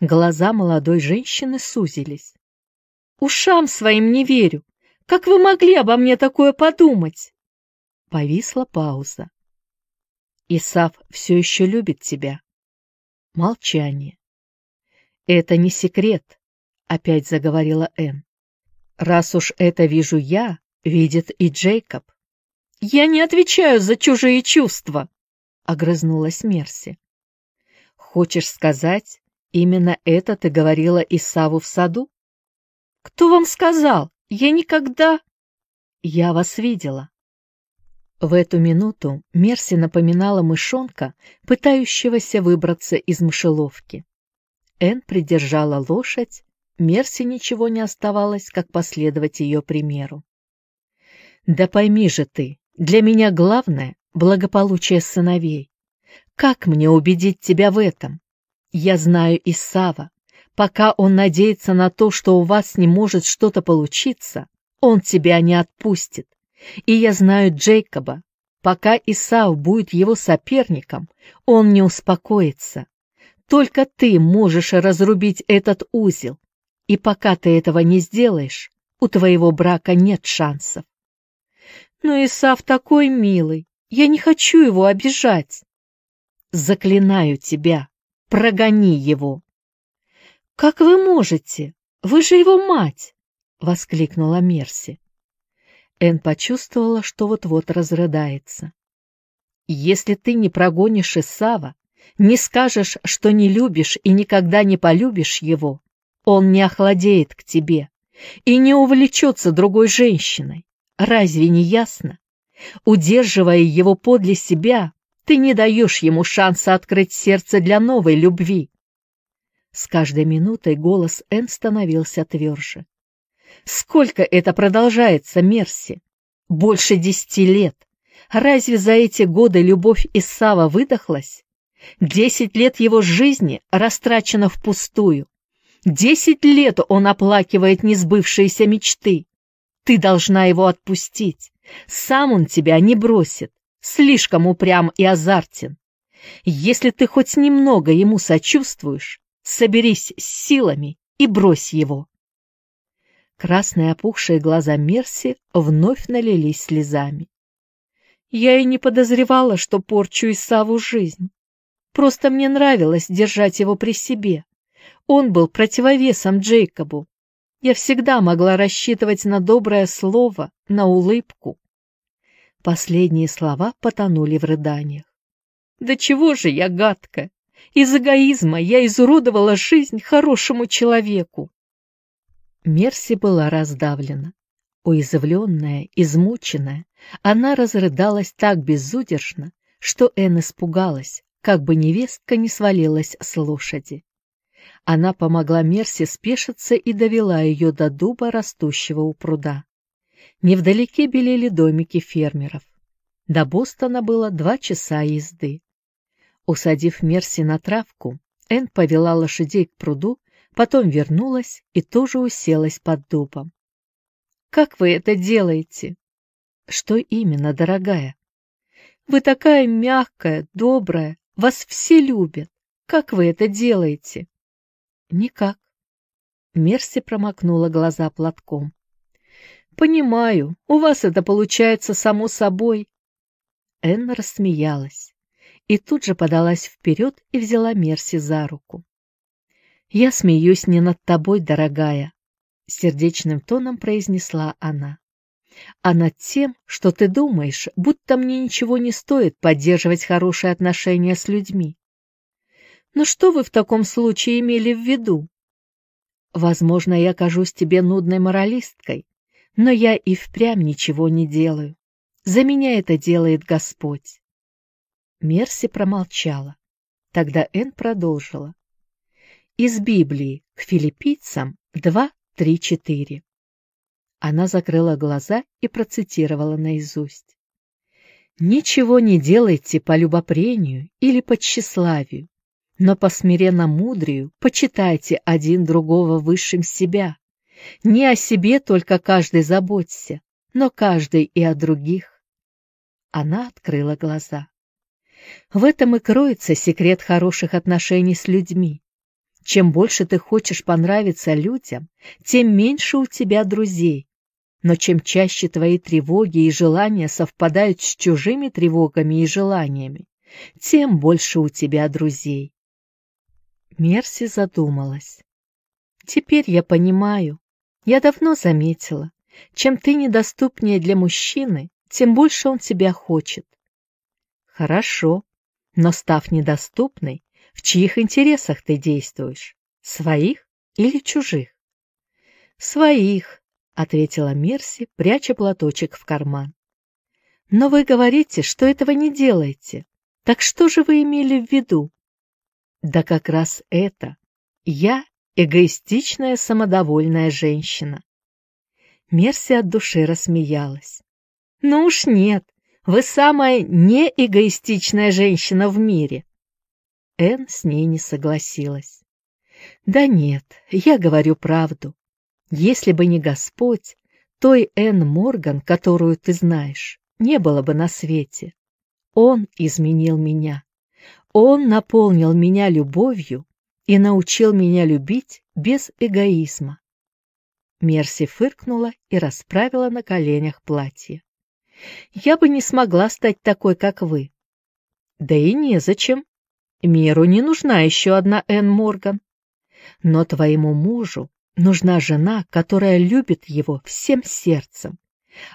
Глаза молодой женщины сузились. Ушам своим не верю. Как вы могли обо мне такое подумать? Повисла пауза. Исав все еще любит тебя. Молчание. Это не секрет, опять заговорила Энн. Раз уж это вижу я, видит и Джейкоб. Я не отвечаю за чужие чувства, огрызнулась Мерси. Хочешь сказать, именно это ты говорила Исаву в саду? Кто вам сказал? Я никогда... Я вас видела. В эту минуту Мерси напоминала мышонка, пытающегося выбраться из мышеловки. Эн придержала лошадь, Мерси ничего не оставалось, как последовать ее примеру. «Да пойми же ты, для меня главное — благополучие сыновей. Как мне убедить тебя в этом? Я знаю Исава, Пока он надеется на то, что у вас не может что-то получиться, он тебя не отпустит. И я знаю Джейкоба. Пока Исав будет его соперником, он не успокоится. Только ты можешь разрубить этот узел. И пока ты этого не сделаешь, у твоего брака нет шансов. Но Исав такой милый, я не хочу его обижать. Заклинаю тебя, прогони его. «Как вы можете? Вы же его мать!» — воскликнула Мерси. Эн почувствовала, что вот-вот разрыдается. «Если ты не прогонишь Исава, не скажешь, что не любишь и никогда не полюбишь его, он не охладеет к тебе и не увлечется другой женщиной. Разве не ясно? Удерживая его подле себя, ты не даешь ему шанса открыть сердце для новой любви. С каждой минутой голос Энн становился тверже. «Сколько это продолжается, Мерси? Больше десяти лет. Разве за эти годы любовь Исава выдохлась? Десять лет его жизни растрачено впустую. Десять лет он оплакивает несбывшиеся мечты. Ты должна его отпустить. Сам он тебя не бросит. Слишком упрям и азартен. Если ты хоть немного ему сочувствуешь, соберись с силами и брось его. Красные опухшие глаза Мерси вновь налились слезами. Я и не подозревала, что порчу Исаву жизнь. Просто мне нравилось держать его при себе. Он был противовесом Джейкобу. Я всегда могла рассчитывать на доброе слово, на улыбку. Последние слова потонули в рыданиях. «Да чего же я гадкая? Из эгоизма я изуродовала жизнь хорошему человеку. Мерси была раздавлена. Уязвленная, измученная, она разрыдалась так безудержно, что Энн испугалась, как бы невестка не свалилась с лошади. Она помогла Мерси спешиться и довела ее до дуба, растущего у пруда. Невдалеке белели домики фермеров. До Бостона было два часа езды. Усадив Мерси на травку, Энн повела лошадей к пруду, потом вернулась и тоже уселась под дубом. «Как вы это делаете?» «Что именно, дорогая?» «Вы такая мягкая, добрая, вас все любят. Как вы это делаете?» «Никак». Мерси промокнула глаза платком. «Понимаю, у вас это получается само собой». Энна рассмеялась и тут же подалась вперед и взяла Мерси за руку. «Я смеюсь не над тобой, дорогая», — сердечным тоном произнесла она, «а над тем, что ты думаешь, будто мне ничего не стоит поддерживать хорошие отношения с людьми. Но что вы в таком случае имели в виду? Возможно, я кажусь тебе нудной моралисткой, но я и впрямь ничего не делаю. За меня это делает Господь. Мерси промолчала. Тогда Энн продолжила. Из Библии к филиппийцам 2, 3, 4. Она закрыла глаза и процитировала наизусть. «Ничего не делайте по любопрению или по тщеславию, но по смиренно-мудрию почитайте один другого высшим себя. Не о себе только каждый заботься, но каждый и о других. Она открыла глаза. В этом и кроется секрет хороших отношений с людьми. Чем больше ты хочешь понравиться людям, тем меньше у тебя друзей. Но чем чаще твои тревоги и желания совпадают с чужими тревогами и желаниями, тем больше у тебя друзей. Мерси задумалась. «Теперь я понимаю. Я давно заметила. Чем ты недоступнее для мужчины, тем больше он тебя хочет». «Хорошо. Но став недоступной, в чьих интересах ты действуешь? Своих или чужих?» «Своих», — ответила Мерси, пряча платочек в карман. «Но вы говорите, что этого не делаете. Так что же вы имели в виду?» Да как раз это. Я эгоистичная самодовольная женщина. Мерси от души рассмеялась. Ну уж нет, вы самая неэгоистичная женщина в мире. Энн с ней не согласилась. Да нет, я говорю правду. Если бы не Господь, той Энн Морган, которую ты знаешь, не было бы на свете. Он изменил меня. Он наполнил меня любовью и научил меня любить без эгоизма. Мерси фыркнула и расправила на коленях платье. «Я бы не смогла стать такой, как вы». «Да и незачем. Миру не нужна еще одна Энн Морган. Но твоему мужу нужна жена, которая любит его всем сердцем,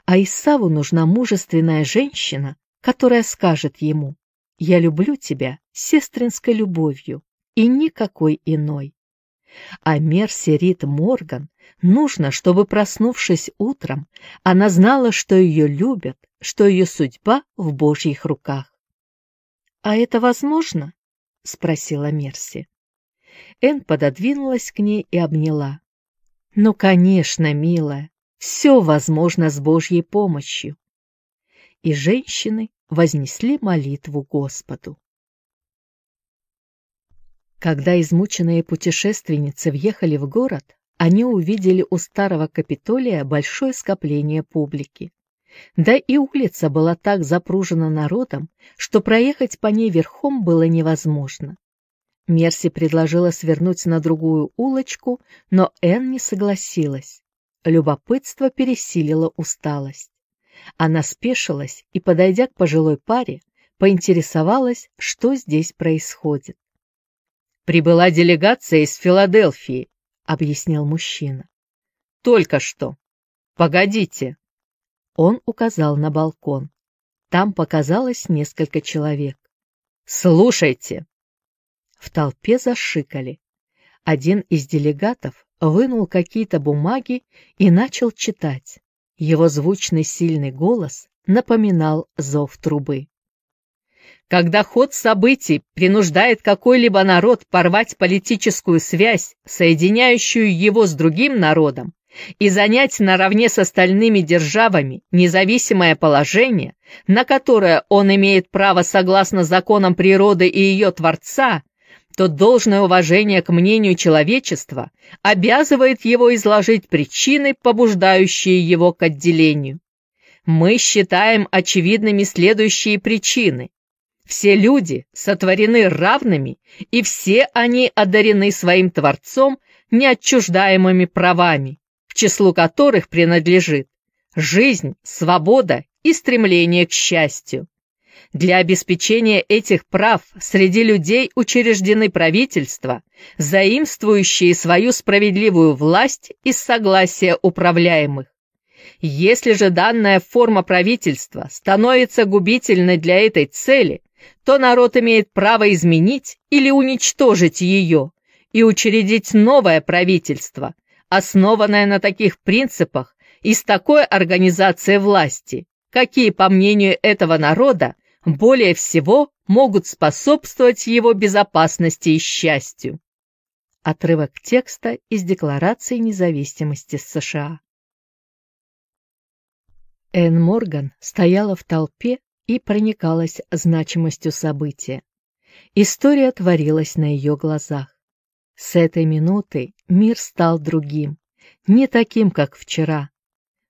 а Исаву нужна мужественная женщина, которая скажет ему «Я люблю тебя сестринской любовью и никакой иной». А Мерси Рид Морган нужно, чтобы, проснувшись утром, она знала, что ее любят, что ее судьба в Божьих руках. «А это возможно?» — спросила Мерси. Эн пододвинулась к ней и обняла. «Ну, конечно, милая, все возможно с Божьей помощью». И женщины вознесли молитву Господу. Когда измученные путешественницы въехали в город, они увидели у старого Капитолия большое скопление публики. Да и улица была так запружена народом, что проехать по ней верхом было невозможно. Мерси предложила свернуть на другую улочку, но Энн не согласилась. Любопытство пересилило усталость. Она спешилась и, подойдя к пожилой паре, поинтересовалась, что здесь происходит. «Прибыла делегация из Филадельфии», — объяснил мужчина. «Только что. Погодите». Он указал на балкон. Там показалось несколько человек. «Слушайте». В толпе зашикали. Один из делегатов вынул какие-то бумаги и начал читать. Его звучный сильный голос напоминал зов трубы. Когда ход событий принуждает какой-либо народ порвать политическую связь, соединяющую его с другим народом, и занять наравне с остальными державами независимое положение, на которое он имеет право согласно законам природы и ее Творца, то должное уважение к мнению человечества обязывает его изложить причины, побуждающие его к отделению. Мы считаем очевидными следующие причины. Все люди сотворены равными, и все они одарены своим Творцом неотчуждаемыми правами, к числу которых принадлежит жизнь, свобода и стремление к счастью. Для обеспечения этих прав среди людей учреждены правительства, заимствующие свою справедливую власть из согласия управляемых. Если же данная форма правительства становится губительной для этой цели, то народ имеет право изменить или уничтожить ее и учредить новое правительство, основанная на таких принципах и с такой организацией власти, какие, по мнению этого народа, более всего могут способствовать его безопасности и счастью. Отрывок текста из Декларации независимости США. Энн Морган стояла в толпе и проникалась значимостью события. История творилась на ее глазах. С этой минуты мир стал другим, не таким, как вчера.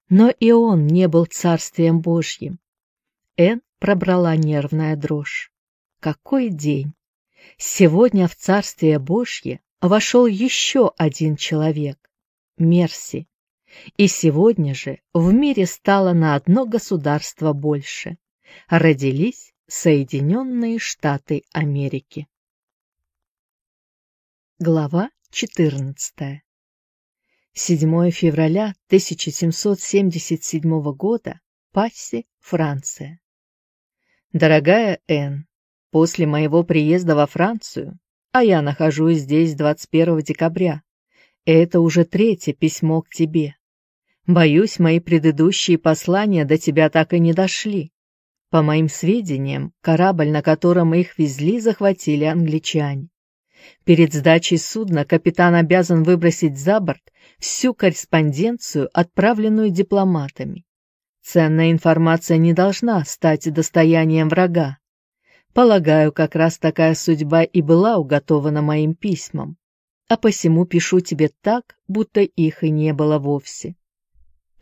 Но и он не был царствием Божьим. Эн пробрала нервная дрожь. Какой день! Сегодня в Царствие Божье вошел еще один человек — Мерси. И сегодня же в мире стало на одно государство больше. Родились Соединенные Штаты Америки. Глава 14. 7 февраля 1777 года. Пасси, Франция. Дорогая Энн, после моего приезда во Францию, а я нахожусь здесь 21 декабря, это уже третье письмо к тебе. Боюсь, мои предыдущие послания до тебя так и не дошли. По моим сведениям, корабль, на котором их везли, захватили англичане. Перед сдачей судна капитан обязан выбросить за борт всю корреспонденцию, отправленную дипломатами. Ценная информация не должна стать достоянием врага. Полагаю, как раз такая судьба и была уготована моим письмам, а посему пишу тебе так, будто их и не было вовсе.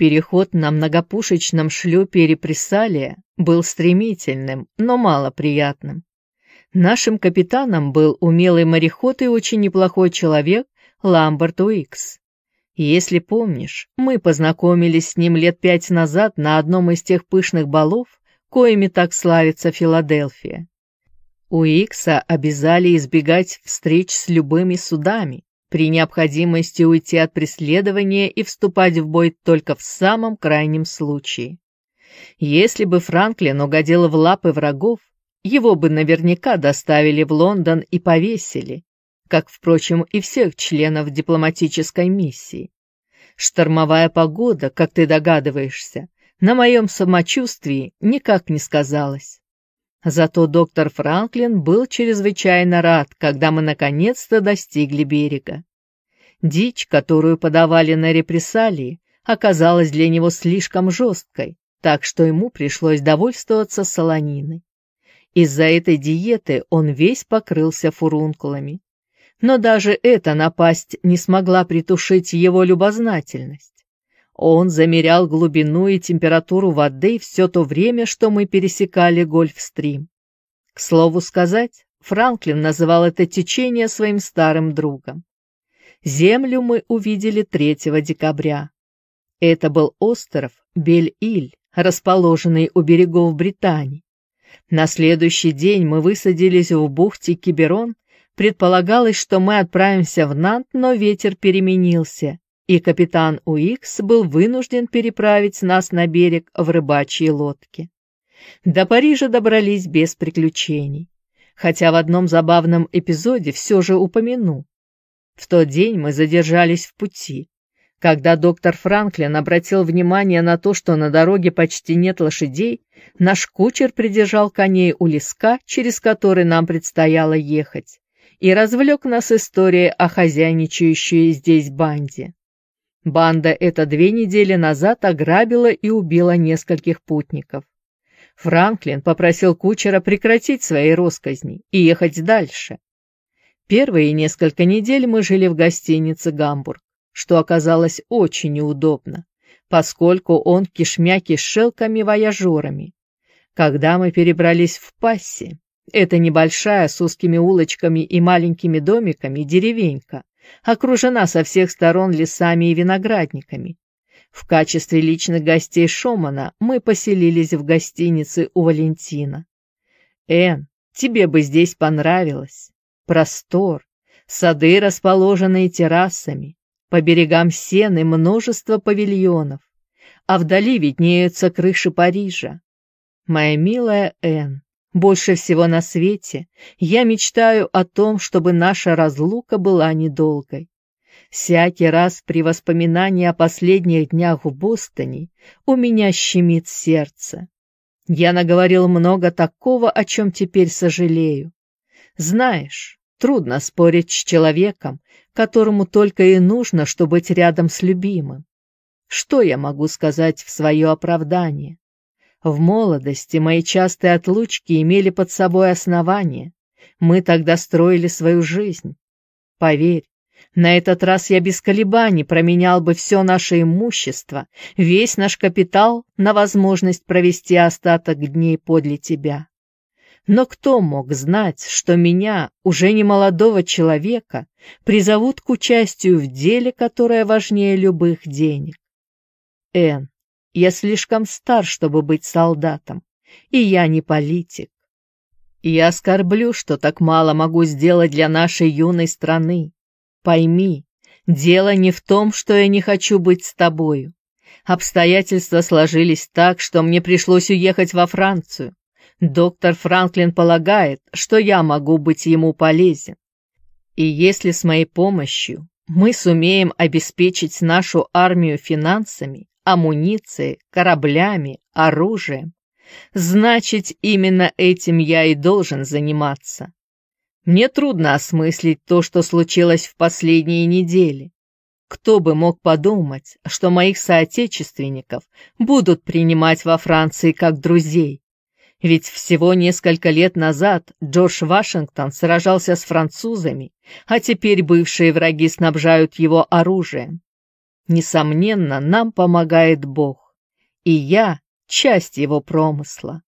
Переход на многопушечном шлюпе «Репрессалия» был стремительным, но малоприятным. Нашим капитаном был умелый мореход и очень неплохой человек Ламберт Уикс. Если помнишь, мы познакомились с ним лет пять назад на одном из тех пышных балов, коими так славится Филадельфия. Уикса обязали избегать встреч с любыми судами, при необходимости уйти от преследования и вступать в бой только в самом крайнем случае. Если бы Франклин угодил в лапы врагов, его бы наверняка доставили в Лондон и повесили, как, впрочем, и всех членов дипломатической миссии. Штормовая погода, как ты догадываешься, на моем самочувствии никак не сказалась. Зато доктор Франклин был чрезвычайно рад, когда мы наконец-то достигли берега. Дичь, которую подавали на репрессалии, оказалась для него слишком жесткой, так что ему пришлось довольствоваться солониной. Из-за этой диеты он весь покрылся фурункулами. Но даже эта напасть не смогла притушить его любознательность. Он замерял глубину и температуру воды все то время, что мы пересекали Гольфстрим. К слову сказать, Франклин называл это течение своим старым другом. Землю мы увидели 3 декабря. Это был остров Бель-Иль, расположенный у берегов Британии. На следующий день мы высадились в бухте Киберон. Предполагалось, что мы отправимся в Нант, но ветер переменился, и капитан Уикс был вынужден переправить нас на берег в рыбачьей лодке. До Парижа добрались без приключений. хотя в одном забавном эпизоде все же упомяну. В тот день мы задержались в пути. Когда доктор Франклин обратил внимание на то, что на дороге почти нет лошадей, наш кучер придержал коней у леска, через который нам предстояло ехать, и развлек нас историей о хозяйничающей здесь банде. Банда эта две недели назад ограбила и убила нескольких путников. Франклин попросил кучера прекратить свои росказни и ехать дальше. Первые несколько недель мы жили в гостинице «Гамбург», что оказалось очень неудобно, поскольку он кишмя кишел камевояжерами. Когда мы перебрались в Пасси, это небольшая с узкими улочками и маленькими домиками деревенька, окружена со всех сторон лесами и виноградниками, в качестве личных гостей Шомана мы поселились в гостинице у Валентина. Эн, тебе бы здесь понравилось. Простор, сады, расположенные террасами, по берегам сены множество павильонов, а вдали виднеются крыши Парижа. Моя милая Эн, больше всего на свете я мечтаю о том, чтобы наша разлука была недолгой. Всякий раз при воспоминании о последних днях в Бостоне у меня щемит сердце. Я наговорил много такого, о чем теперь сожалею. Знаешь, трудно спорить с человеком, которому только и нужно, чтобы быть рядом с любимым. Что я могу сказать в свое оправдание? В молодости мои частые отлучки имели под собой основание. Мы тогда строили свою жизнь. Поверь, на этот раз я без колебаний променял бы все наше имущество, весь наш капитал на возможность провести остаток дней подле тебя. Но кто мог знать, что меня, уже не молодого человека, призовут к участию в деле, которое важнее любых денег? Эн, я слишком стар, чтобы быть солдатом, и я не политик. Я оскорблю, что так мало могу сделать для нашей юной страны. Пойми, дело не в том, что я не хочу быть с тобою. Обстоятельства сложились так, что мне пришлось уехать во Францию. Доктор Франклин полагает, что я могу быть ему полезен. И если с моей помощью мы сумеем обеспечить нашу армию финансами, амуницией, кораблями, оружием, значит, именно этим я и должен заниматься. Мне трудно осмыслить то, что случилось в последние недели. Кто бы мог подумать, что моих соотечественников будут принимать во Франции как друзей? Ведь всего несколько лет назад Джордж Вашингтон сражался с французами, а теперь бывшие враги снабжают его оружием. Несомненно, нам помогает Бог, и я — часть его промысла.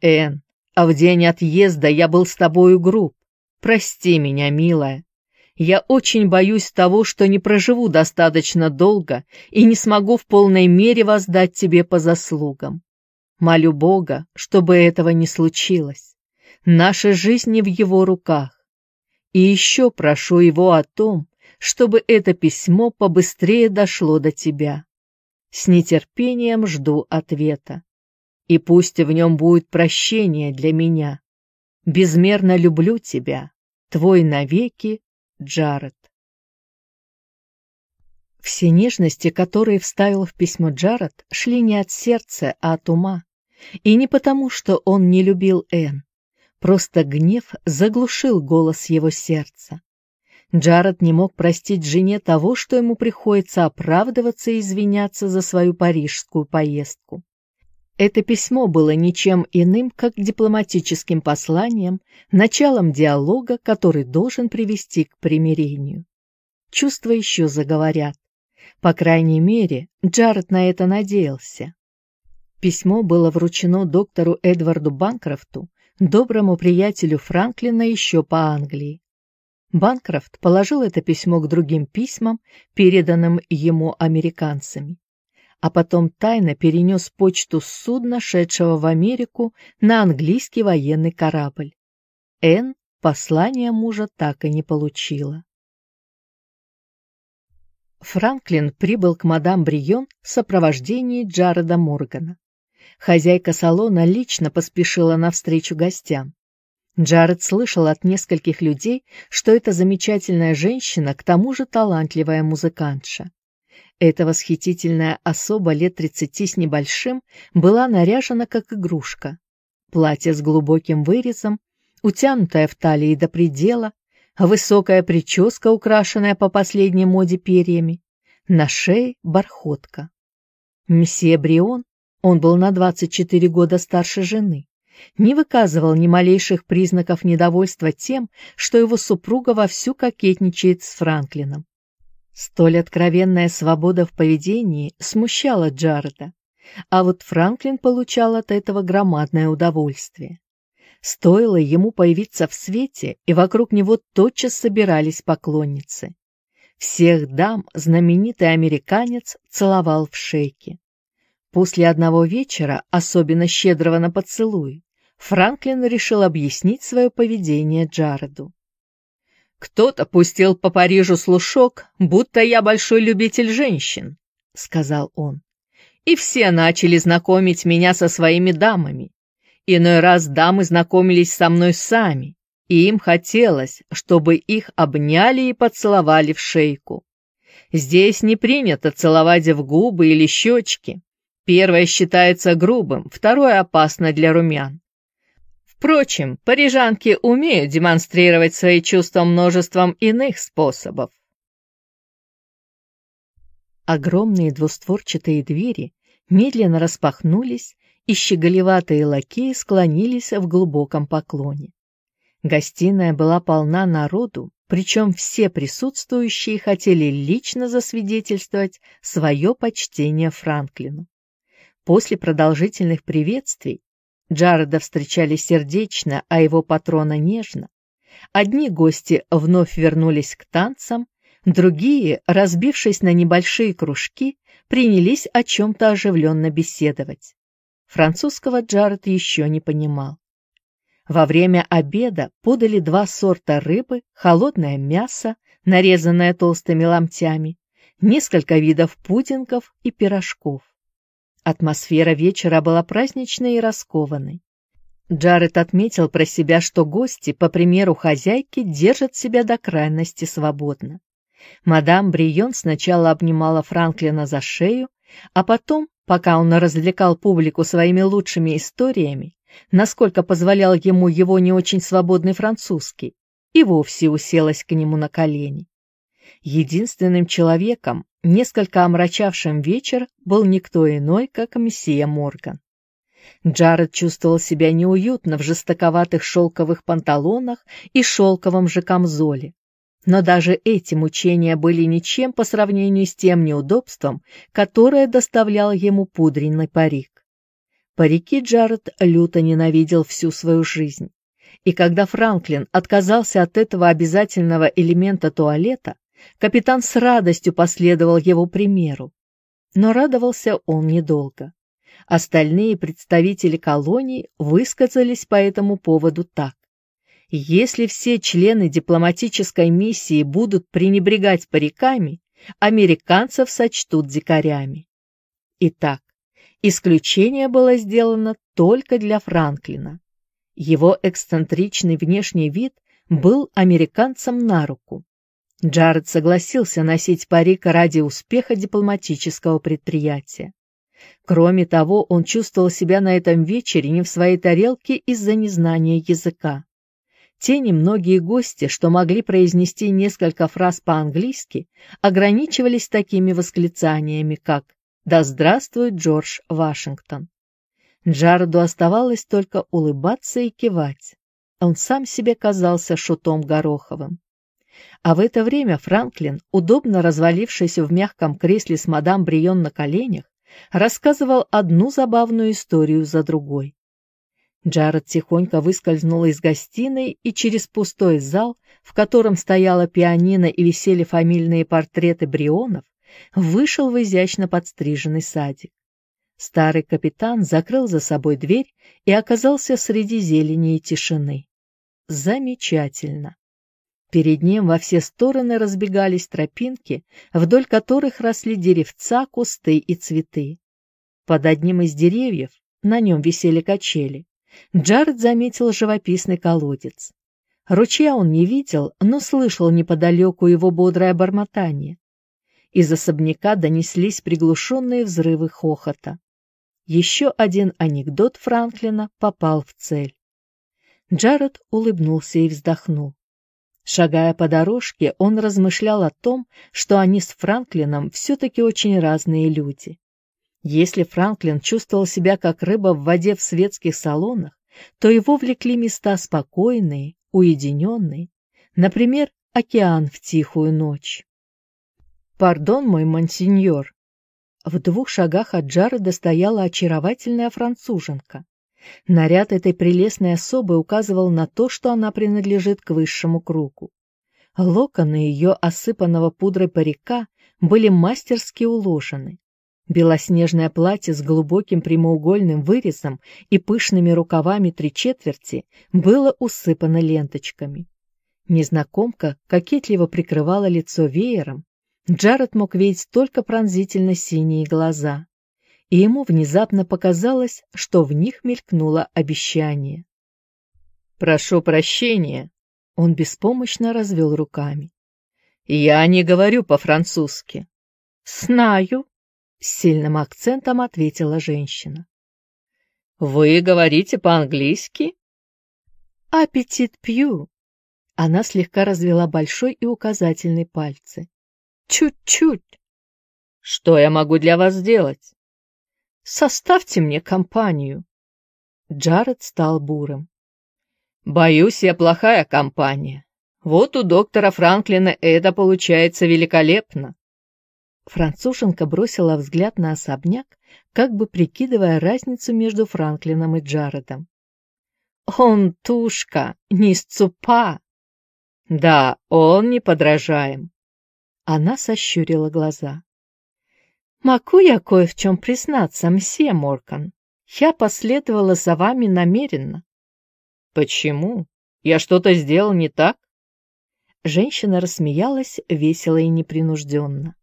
Эн, а в день отъезда я был с тобою груб. Прости меня, милая. Я очень боюсь того, что не проживу достаточно долго и не смогу в полной мере воздать тебе по заслугам. Молю Бога, чтобы этого не случилось. Наша жизнь не в его руках. И еще прошу его о том, чтобы это письмо побыстрее дошло до тебя. С нетерпением жду ответа. И пусть в нем будет прощение для меня. Безмерно люблю тебя. Твой навеки, Джаред. Все нежности, которые вставил в письмо Джаред, шли не от сердца, а от ума. И не потому, что он не любил Энн. Просто гнев заглушил голос его сердца. Джаред не мог простить жене того, что ему приходится оправдываться и извиняться за свою парижскую поездку. Это письмо было ничем иным, как дипломатическим посланием, началом диалога, который должен привести к примирению. Чувства еще заговорят. По крайней мере, Джаред на это надеялся. Письмо было вручено доктору Эдварду Банкрофту, доброму приятелю Франклина еще по Англии. Банкрофт положил это письмо к другим письмам, переданным ему американцами а потом тайно перенес почту с судна, шедшего в Америку, на английский военный корабль. Энн послание мужа так и не получила. Франклин прибыл к мадам Брион в сопровождении Джареда Моргана. Хозяйка салона лично поспешила навстречу гостям. Джаред слышал от нескольких людей, что эта замечательная женщина, к тому же талантливая музыкантша. Эта восхитительная особа лет тридцати с небольшим была наряжена как игрушка. Платье с глубоким вырезом, утянутое в талии до предела, высокая прическа, украшенная по последней моде перьями, на шее бархотка. Месье Брион, он был на 24 года старше жены, не выказывал ни малейших признаков недовольства тем, что его супруга вовсю кокетничает с Франклином. Столь откровенная свобода в поведении смущала Джареда, а вот Франклин получал от этого громадное удовольствие. Стоило ему появиться в свете, и вокруг него тотчас собирались поклонницы. Всех дам знаменитый американец целовал в шейке. После одного вечера, особенно щедрого на поцелуй, Франклин решил объяснить свое поведение Джареду. «Кто-то пустил по Парижу слушок, будто я большой любитель женщин», — сказал он. «И все начали знакомить меня со своими дамами. Иной раз дамы знакомились со мной сами, и им хотелось, чтобы их обняли и поцеловали в шейку. Здесь не принято целовать в губы или щечки. Первое считается грубым, второе опасно для румян. Впрочем, парижанки умеют демонстрировать свои чувства множеством иных способов. Огромные двустворчатые двери медленно распахнулись, и щеголеватые лакеи склонились в глубоком поклоне. Гостиная была полна народу, причем все присутствующие хотели лично засвидетельствовать свое почтение Франклину. После продолжительных приветствий Джареда встречали сердечно, а его патрона нежно. Одни гости вновь вернулись к танцам, другие, разбившись на небольшие кружки, принялись о чем-то оживленно беседовать. Французского Джаред еще не понимал. Во время обеда подали два сорта рыбы, холодное мясо, нарезанное толстыми ломтями, несколько видов пудингов и пирожков. Атмосфера вечера была праздничной и раскованной. Джаред отметил про себя, что гости, по примеру хозяйки, держат себя до крайности свободно. Мадам Брион сначала обнимала Франклина за шею, а потом, пока он развлекал публику своими лучшими историями, насколько позволял ему его не очень свободный французский, и вовсе уселась к нему на колени. Единственным человеком, несколько омрачавшим вечер, был никто иной, как мессия Морган. Джаред чувствовал себя неуютно в жестоковатых шелковых панталонах и шелковом же камзоле. Но даже эти мучения были ничем по сравнению с тем неудобством, которое доставлял ему пудренный парик. Парики Джаред люто ненавидел всю свою жизнь. И когда Франклин отказался от этого обязательного элемента туалета, Капитан с радостью последовал его примеру. Но радовался он недолго. Остальные представители колоний высказались по этому поводу так. Если все члены дипломатической миссии будут пренебрегать париками, американцев сочтут дикарями. Итак, исключение было сделано только для Франклина. Его эксцентричный внешний вид был американцам на руку. Джаред согласился носить парик ради успеха дипломатического предприятия. Кроме того, он чувствовал себя на этом вечере не в своей тарелке из-за незнания языка. Те немногие гости, что могли произнести несколько фраз по-английски, ограничивались такими восклицаниями, как «Да здравствует Джордж Вашингтон!». Джареду оставалось только улыбаться и кивать. Он сам себе казался шутом Гороховым. А в это время Франклин, удобно развалившись в мягком кресле с мадам Брион на коленях, рассказывал одну забавную историю за другой. Джаред тихонько выскользнул из гостиной и через пустой зал, в котором стояла пианино и висели фамильные портреты Брионов, вышел в изящно подстриженный садик. Старый капитан закрыл за собой дверь и оказался среди зелени и тишины. Замечательно. Перед ним во все стороны разбегались тропинки, вдоль которых росли деревца, кусты и цветы. Под одним из деревьев, на нем висели качели, Джаред заметил живописный колодец. Ручья он не видел, но слышал неподалеку его бодрое бормотание. Из особняка донеслись приглушенные взрывы хохота. Еще один анекдот Франклина попал в цель. Джаред улыбнулся и вздохнул. Шагая по дорожке, он размышлял о том, что они с Франклином все-таки очень разные люди. Если Франклин чувствовал себя как рыба в воде в светских салонах, то его влекли места спокойные, уединенные, например, океан в тихую ночь. «Пардон, мой монсеньор». В двух шагах от Джареда стояла очаровательная француженка. Наряд этой прелестной особы указывал на то, что она принадлежит к высшему кругу. Локоны ее осыпанного пудрой парика были мастерски уложены. Белоснежное платье с глубоким прямоугольным вырезом и пышными рукавами три четверти было усыпано ленточками. Незнакомка кокетливо прикрывала лицо веером. Джаред мог видеть только пронзительно синие глаза, и ему внезапно показалось, что в них мелькнуло обещание. «Прошу прощения», — он беспомощно развел руками. «Я не говорю по-французски». «Знаю», с сильным акцентом ответила женщина. «Вы говорите по-английски?» «Аппетит пью». Она слегка развела большой и указательный пальцы. «Чуть-чуть». «Что я могу для вас сделать?» «Составьте мне компанию». Джаред стал бурым. «Боюсь, я плохая компания. Вот у доктора Франклина это получается великолепно. Француженка бросила взгляд на особняк, как бы прикидывая разницу между Франклином и Джаредом. «Он тушка, не сцупа!» «Да, он неподражаем!» Она сощурила глаза. «Могу я кое в чем признаться, мсье Моркан? Я последовала за вами намеренно». «Почему? Я что-то сделал не так?» Женщина рассмеялась весело и непринужденно.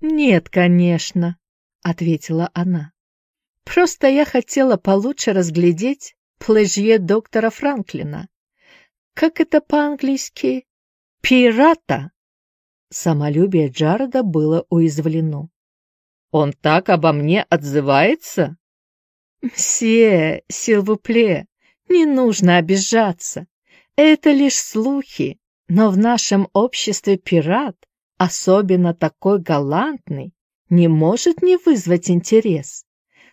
«Нет, конечно», — ответила она. «Просто я хотела получше разглядеть плежье доктора Франклина. Как это по-английски? Пирата!» Самолюбие Джареда было уязвлено. «Он так обо мне отзывается?» «Мсье, силвупле, не нужно обижаться. Это лишь слухи, но в нашем обществе пират особенно такой галантный, не может не вызвать интерес.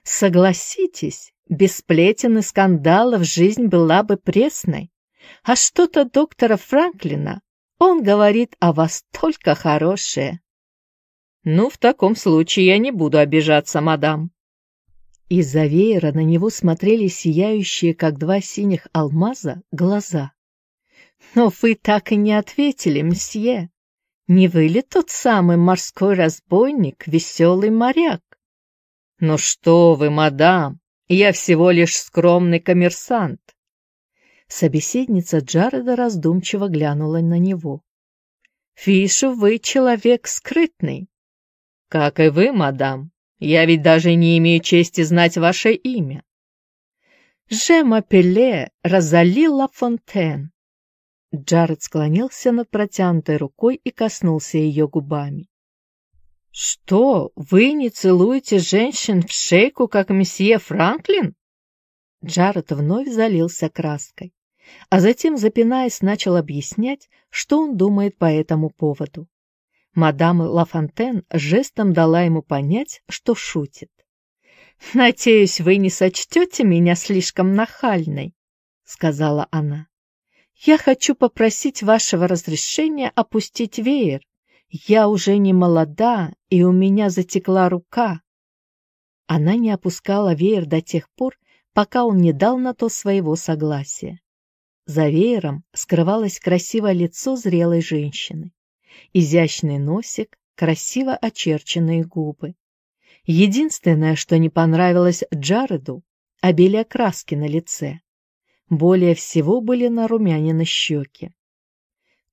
Согласитесь, без сплетен и скандалов жизнь была бы пресной. А что-то доктора Франклина, он говорит о вас только хорошее. Ну, в таком случае я не буду обижаться, мадам. Из-за веера на него смотрели сияющие, как два синих алмаза, глаза. «Но вы так и не ответили, мсье. Не вы ли тот самый морской разбойник, веселый моряк? Ну что вы, мадам, я всего лишь скромный коммерсант. Собеседница Джареда раздумчиво глянула на него. «Вижу, вы человек скрытный». «Как и вы, мадам. Я ведь даже не имею чести знать ваше имя». «Жема Пеле Розали Ла Фонтен», Джаред склонился над протянутой рукой и коснулся ее губами. «Что, вы не целуете женщин в шейку, как месье Франклин?» Джаред вновь залился краской, а затем, запинаясь, начал объяснять, что он думает по этому поводу. Мадам Лафонтен жестом дала ему понять, что шутит. «Надеюсь, вы не сочтете меня слишком нахальной», — сказала она. Я хочу попросить вашего разрешения опустить веер. Я уже не молода, и у меня затекла рука. Она не опускала веер до тех пор, пока он не дал на то своего согласия. За веером скрывалось красивое лицо зрелой женщины, изящный носик, красиво очерченные губы. Единственное, что не понравилось Джареду, обилие краски на лице более всего были нарумянины щеки.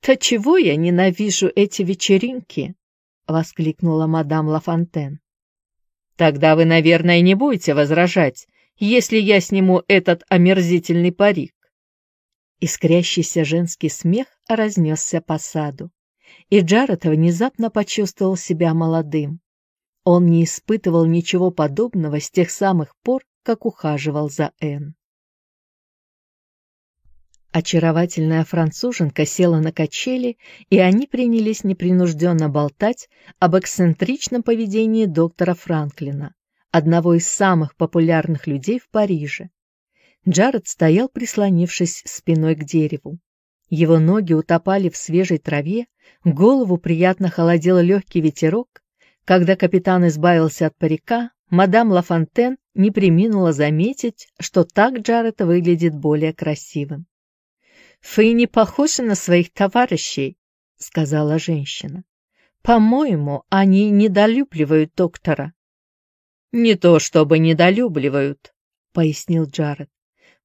«Да чего я ненавижу эти вечеринки!» — воскликнула мадам Лафонтен. «Тогда вы, наверное, не будете возражать, если я сниму этот омерзительный парик. Искрящийся женский смех разнесся по саду, и Джаред внезапно почувствовал себя молодым. Он не испытывал ничего подобного с тех самых пор, как ухаживал за Энн. Очаровательная француженка села на качели, и они принялись непринужденно болтать об эксцентричном поведении доктора Франклина, одного из самых популярных людей в Париже. Джаред стоял, прислонившись спиной к дереву. Его ноги утопали в свежей траве, голову приятно холодил легкий ветерок. Когда капитан избавился от парика, мадам Лафонтен не приминула заметить, что так Джаред выглядит более красивым. «Вы не похожи на своих товарищей», — сказала женщина. «По-моему, они недолюбливают доктора». «Не то чтобы недолюбливают», — пояснил Джаред.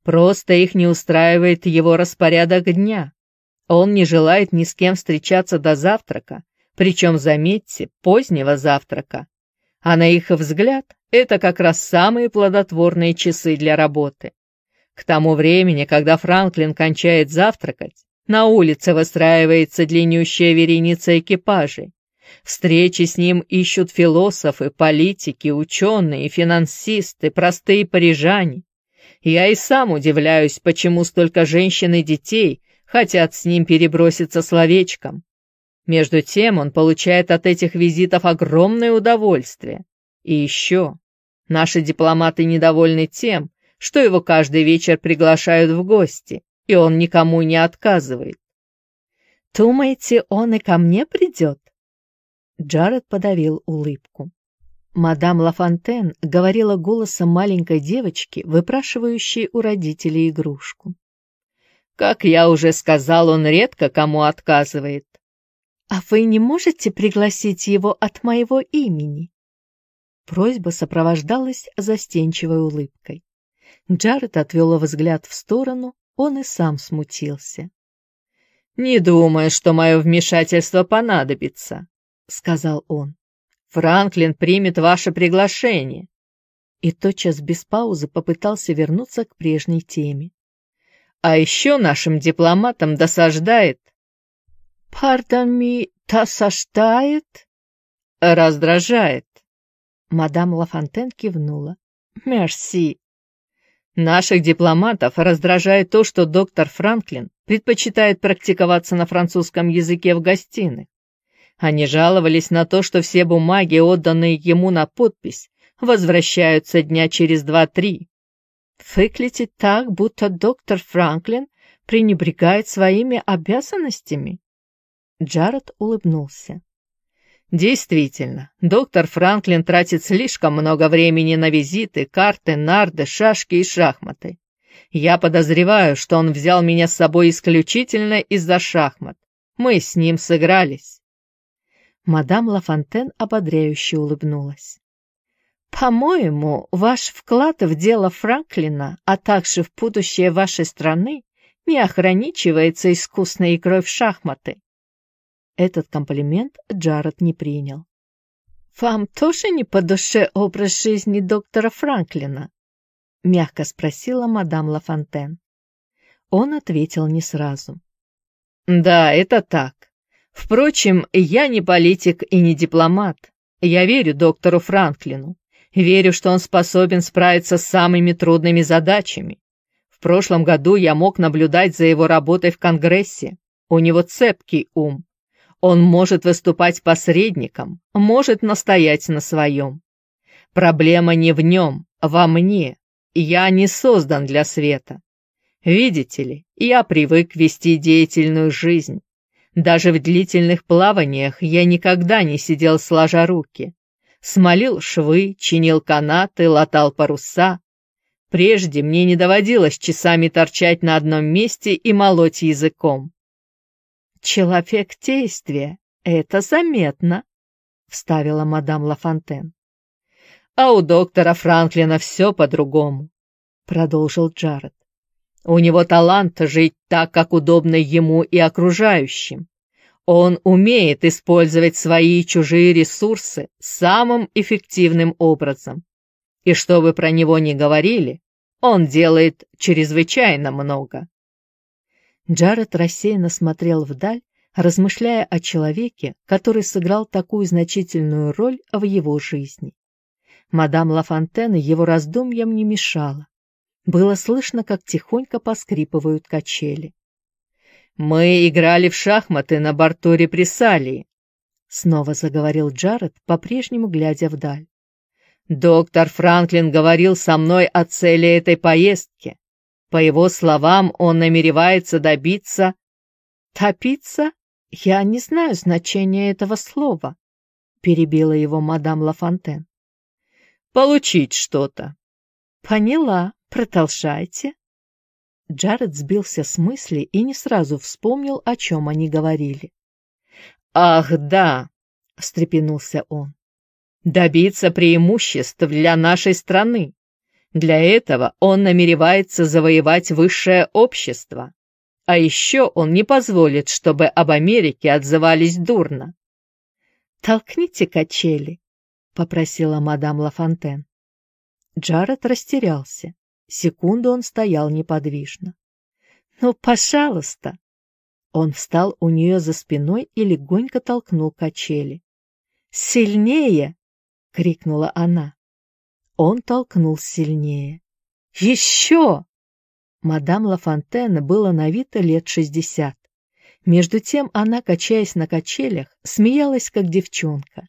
«Просто их не устраивает его распорядок дня. Он не желает ни с кем встречаться до завтрака, причем, заметьте, позднего завтрака. А на их взгляд, это как раз самые плодотворные часы для работы. К тому времени, когда Франклин кончает завтракать, на улице выстраивается длиннющая вереница экипажей, Встречи с ним ищут философы, политики, ученые, финансисты, простые парижане. Я и сам удивляюсь, почему столько женщин и детей хотят с ним переброситься словечком. Между тем он получает от этих визитов огромное удовольствие. И еще, наши дипломаты недовольны тем, что его каждый вечер приглашают в гости, и он никому не отказывает. «Думаете, он и ко мне придет?» Джаред подавил улыбку. Мадам Лафонтен говорила голосом маленькой девочки, выпрашивающей у родителей игрушку. «Как я уже сказал, он редко кому отказывает». «А вы не можете пригласить его от моего имени?» Просьба сопровождалась застенчивой улыбкой. Джаред отвел взгляд в сторону, он и сам смутился. «Не думаю, что мое вмешательство понадобится», — сказал он. «Франклин примет ваше приглашение». И тотчас без паузы попытался вернуться к прежней теме. «А еще нашим дипломатам досаждает...» «Пардон ми, досаждает?» «Раздражает». Мадам Лафонтен кивнула. «Мерси». Наших дипломатов раздражает то, что доктор Франклин предпочитает практиковаться на французском языке в гостиных. Они жаловались на то, что все бумаги, отданные ему на подпись, возвращаются дня через два-три. Выглядит так, будто доктор Франклин пренебрегает своими обязанностями. Джаред улыбнулся. Действительно, доктор Франклин тратит слишком много времени на визиты, карты, нарды, шашки и шахматы. Я подозреваю, что он взял меня с собой исключительно из-за шахмат. Мы с ним сыгрались. Мадам Лафонтен ободряюще улыбнулась. «По-моему, ваш вклад в дело Франклина, а также в будущее вашей страны, не ограничивается искусной игрой в шахматы». Этот комплимент Джаред не принял. «Вам тоже не по душе образ жизни доктора Франклина?» — мягко спросила мадам Лафонтен. Он ответил не сразу. «Да, это так. Впрочем, я не политик и не дипломат. Я верю доктору Франклину. Верю, что он способен справиться с самыми трудными задачами. В прошлом году я мог наблюдать за его работой в Конгрессе. У него цепкий ум. Он может выступать посредником, может настоять на своем. Проблема не в нем, во мне. Я не создан для света. Видите ли, я привык вести деятельную жизнь. Даже в длительных плаваниях я никогда не сидел сложа руки. Смолил швы, чинил канаты, латал паруса. Прежде мне не доводилось часами торчать на одном месте и молоть языком. «Человек действия, это заметно», — вставила мадам Лафонтен. «А у доктора Франклина все по-другому», — продолжил Джаред. У него талант жить так, как удобно ему и окружающим. Он умеет использовать свои и чужие ресурсы самым эффективным образом. И что вы про него не говорили, он делает чрезвычайно много. Джаред рассеянно смотрел вдаль, размышляя о человеке, который сыграл такую значительную роль в его жизни. Мадам Лафонтен его раздумьям не мешала. Было слышно, как тихонько поскрипывают качели. «Мы играли в шахматы на борту репрессалии», — снова заговорил Джаред, по-прежнему глядя вдаль. «Доктор Франклин говорил со мной о цели этой поездки. По его словам, он намеревается добиться...» «Топиться? Я не знаю значения этого слова», — перебила его мадам Лафонтен. «Получить что-то». «Поняла. Продолжайте». Джаред сбился с мысли и не сразу вспомнил, о чем они говорили. «Ах, да!» — встрепенулся он. «Добиться преимуществ для нашей страны. Для этого он намеревается завоевать высшее общество. А еще он не позволит, чтобы об Америке отзывались дурно». «Толкните качели», — попросила мадам Лафонтен. Джаред растерялся. Секунду он стоял неподвижно. «Ну, пожалуйста!» Он встал у нее за спиной и легонько толкнул качели. «Сильнее!» — крикнула она. Он толкнул сильнее. «Еще!» Мадам Лафонтена было на вид лет шестьдесят. Между тем она, качаясь на качелях, смеялась, как девчонка.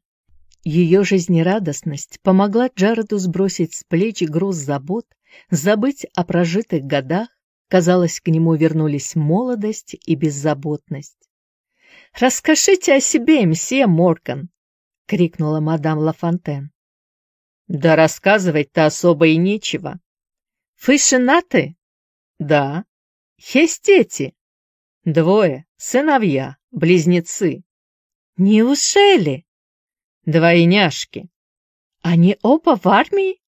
Ее жизнерадостность помогла Джареду сбросить с плеч груз забот забыть о прожитых годах, казалось, к нему вернулись молодость и беззаботность. «Расскажите о себе, мсье Морган!» — крикнула мадам Лафонтен. «Да рассказывать-то особо и нечего». «Вы женаты?» «Да». «Есть дети?» «Двое, сыновья, близнецы». «Неужели?» «Двойняшки». «Они оба в армии?»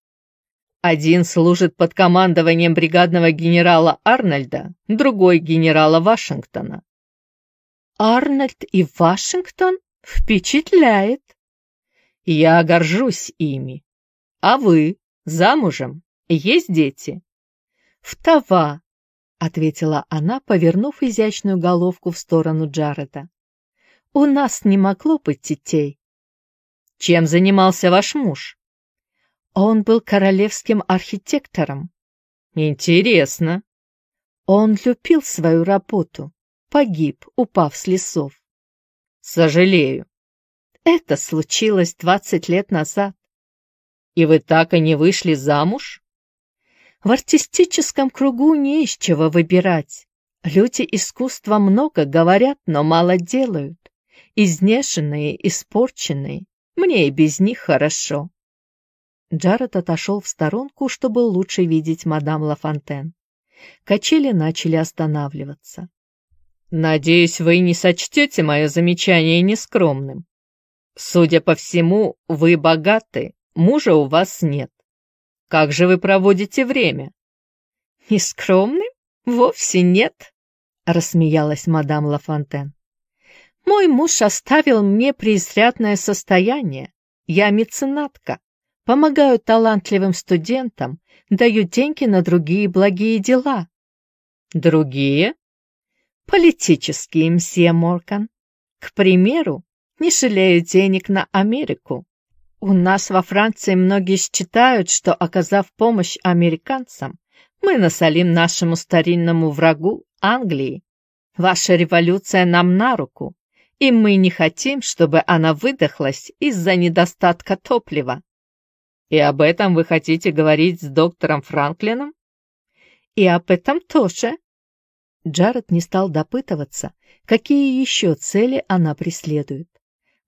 Один служит под командованием бригадного генерала Арнольда, другой — генерала Вашингтона. Арнольд и Вашингтон? Впечатляет. Я горжусь ими. А вы замужем? Есть дети? Вдова, — ответила она, повернув изящную головку в сторону Джареда. У нас не могло быть детей. Чем занимался ваш муж? Он был королевским архитектором. Интересно. Он любил свою работу. Погиб, упав с лесов. Сожалею. Это случилось двадцать лет назад. И вы так и не вышли замуж? В артистическом кругу не из чего выбирать. Люди искусства много говорят, но мало делают. Изнешенные, испорченные. Мне и без них хорошо. Джаред отошел в сторонку, чтобы лучше видеть мадам Лафонтен. Качели начали останавливаться. «Надеюсь, вы не сочтете мое замечание нескромным. Судя по всему, вы богаты, мужа у вас нет. Как же вы проводите время?» «Нескромным? Вовсе нет», — рассмеялась мадам Лафонтен. «Мой муж оставил мне преизрядное состояние. Я меценатка помогаю талантливым студентам, даю деньги на другие благие дела. Другие? Политические, мсье Моркан. К примеру, не жалею денег на Америку. У нас во Франции многие считают, что, оказав помощь американцам, мы насолим нашему старинному врагу Англии. Ваша революция нам на руку, и мы не хотим, чтобы она выдохлась из-за недостатка топлива. И об этом вы хотите говорить с доктором Франклином? И об этом тоже. Джаред не стал допытываться, какие еще цели она преследует.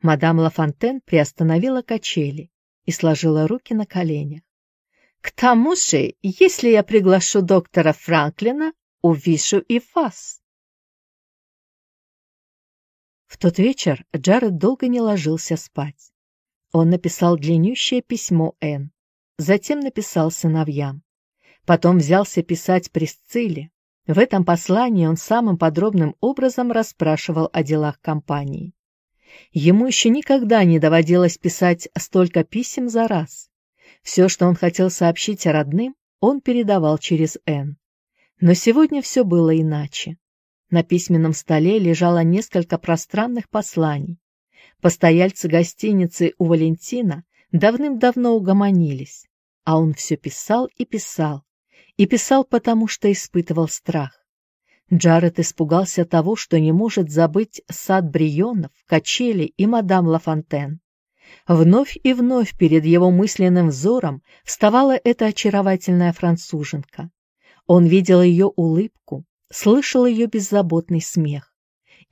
Мадам Лафонтен приостановила качели и сложила руки на коленях. К тому же, если я приглашу доктора Франклина, увижу и вас. В тот вечер Джаред долго не ложился спать. Он написал длиннющее письмо Н, затем написал сыновьям. Потом взялся писать Присцилле. В этом послании он самым подробным образом расспрашивал о делах компании. Ему еще никогда не доводилось писать столько писем за раз. Все, что он хотел сообщить родным, он передавал через Н. Но сегодня все было иначе. На письменном столе лежало несколько пространных посланий. Постояльцы гостиницы у Валентина давным-давно угомонились, а он все писал и писал, и писал потому, что испытывал страх. Джаред испугался того, что не может забыть сад Брионов, качели и мадам Лафонтен. Вновь и вновь перед его мысленным взором вставала эта очаровательная француженка. Он видел ее улыбку, слышал ее беззаботный смех,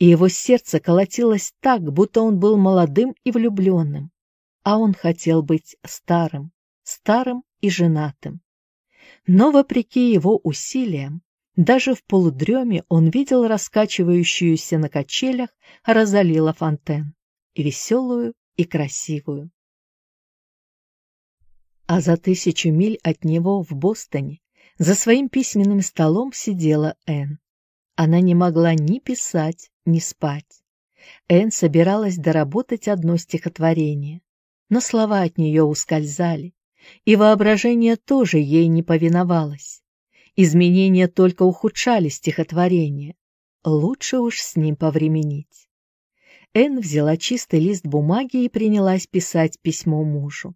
и его сердце колотилось так, будто он был молодым и влюбленным, а он хотел быть старым, старым и женатым. Но, вопреки его усилиям, даже в полудреме он видел раскачивающуюся на качелях Розалила Фонтен, веселую и красивую. А за тысячу миль от него в Бостоне за своим письменным столом сидела Энн. Она не могла ни писать, ни спать. Энн собиралась доработать одно стихотворение, но слова от нее ускользали, и воображение тоже ей не повиновалось. Изменения только ухудшали стихотворение. Лучше уж с ним повременить. Энн взяла чистый лист бумаги и принялась писать письмо мужу.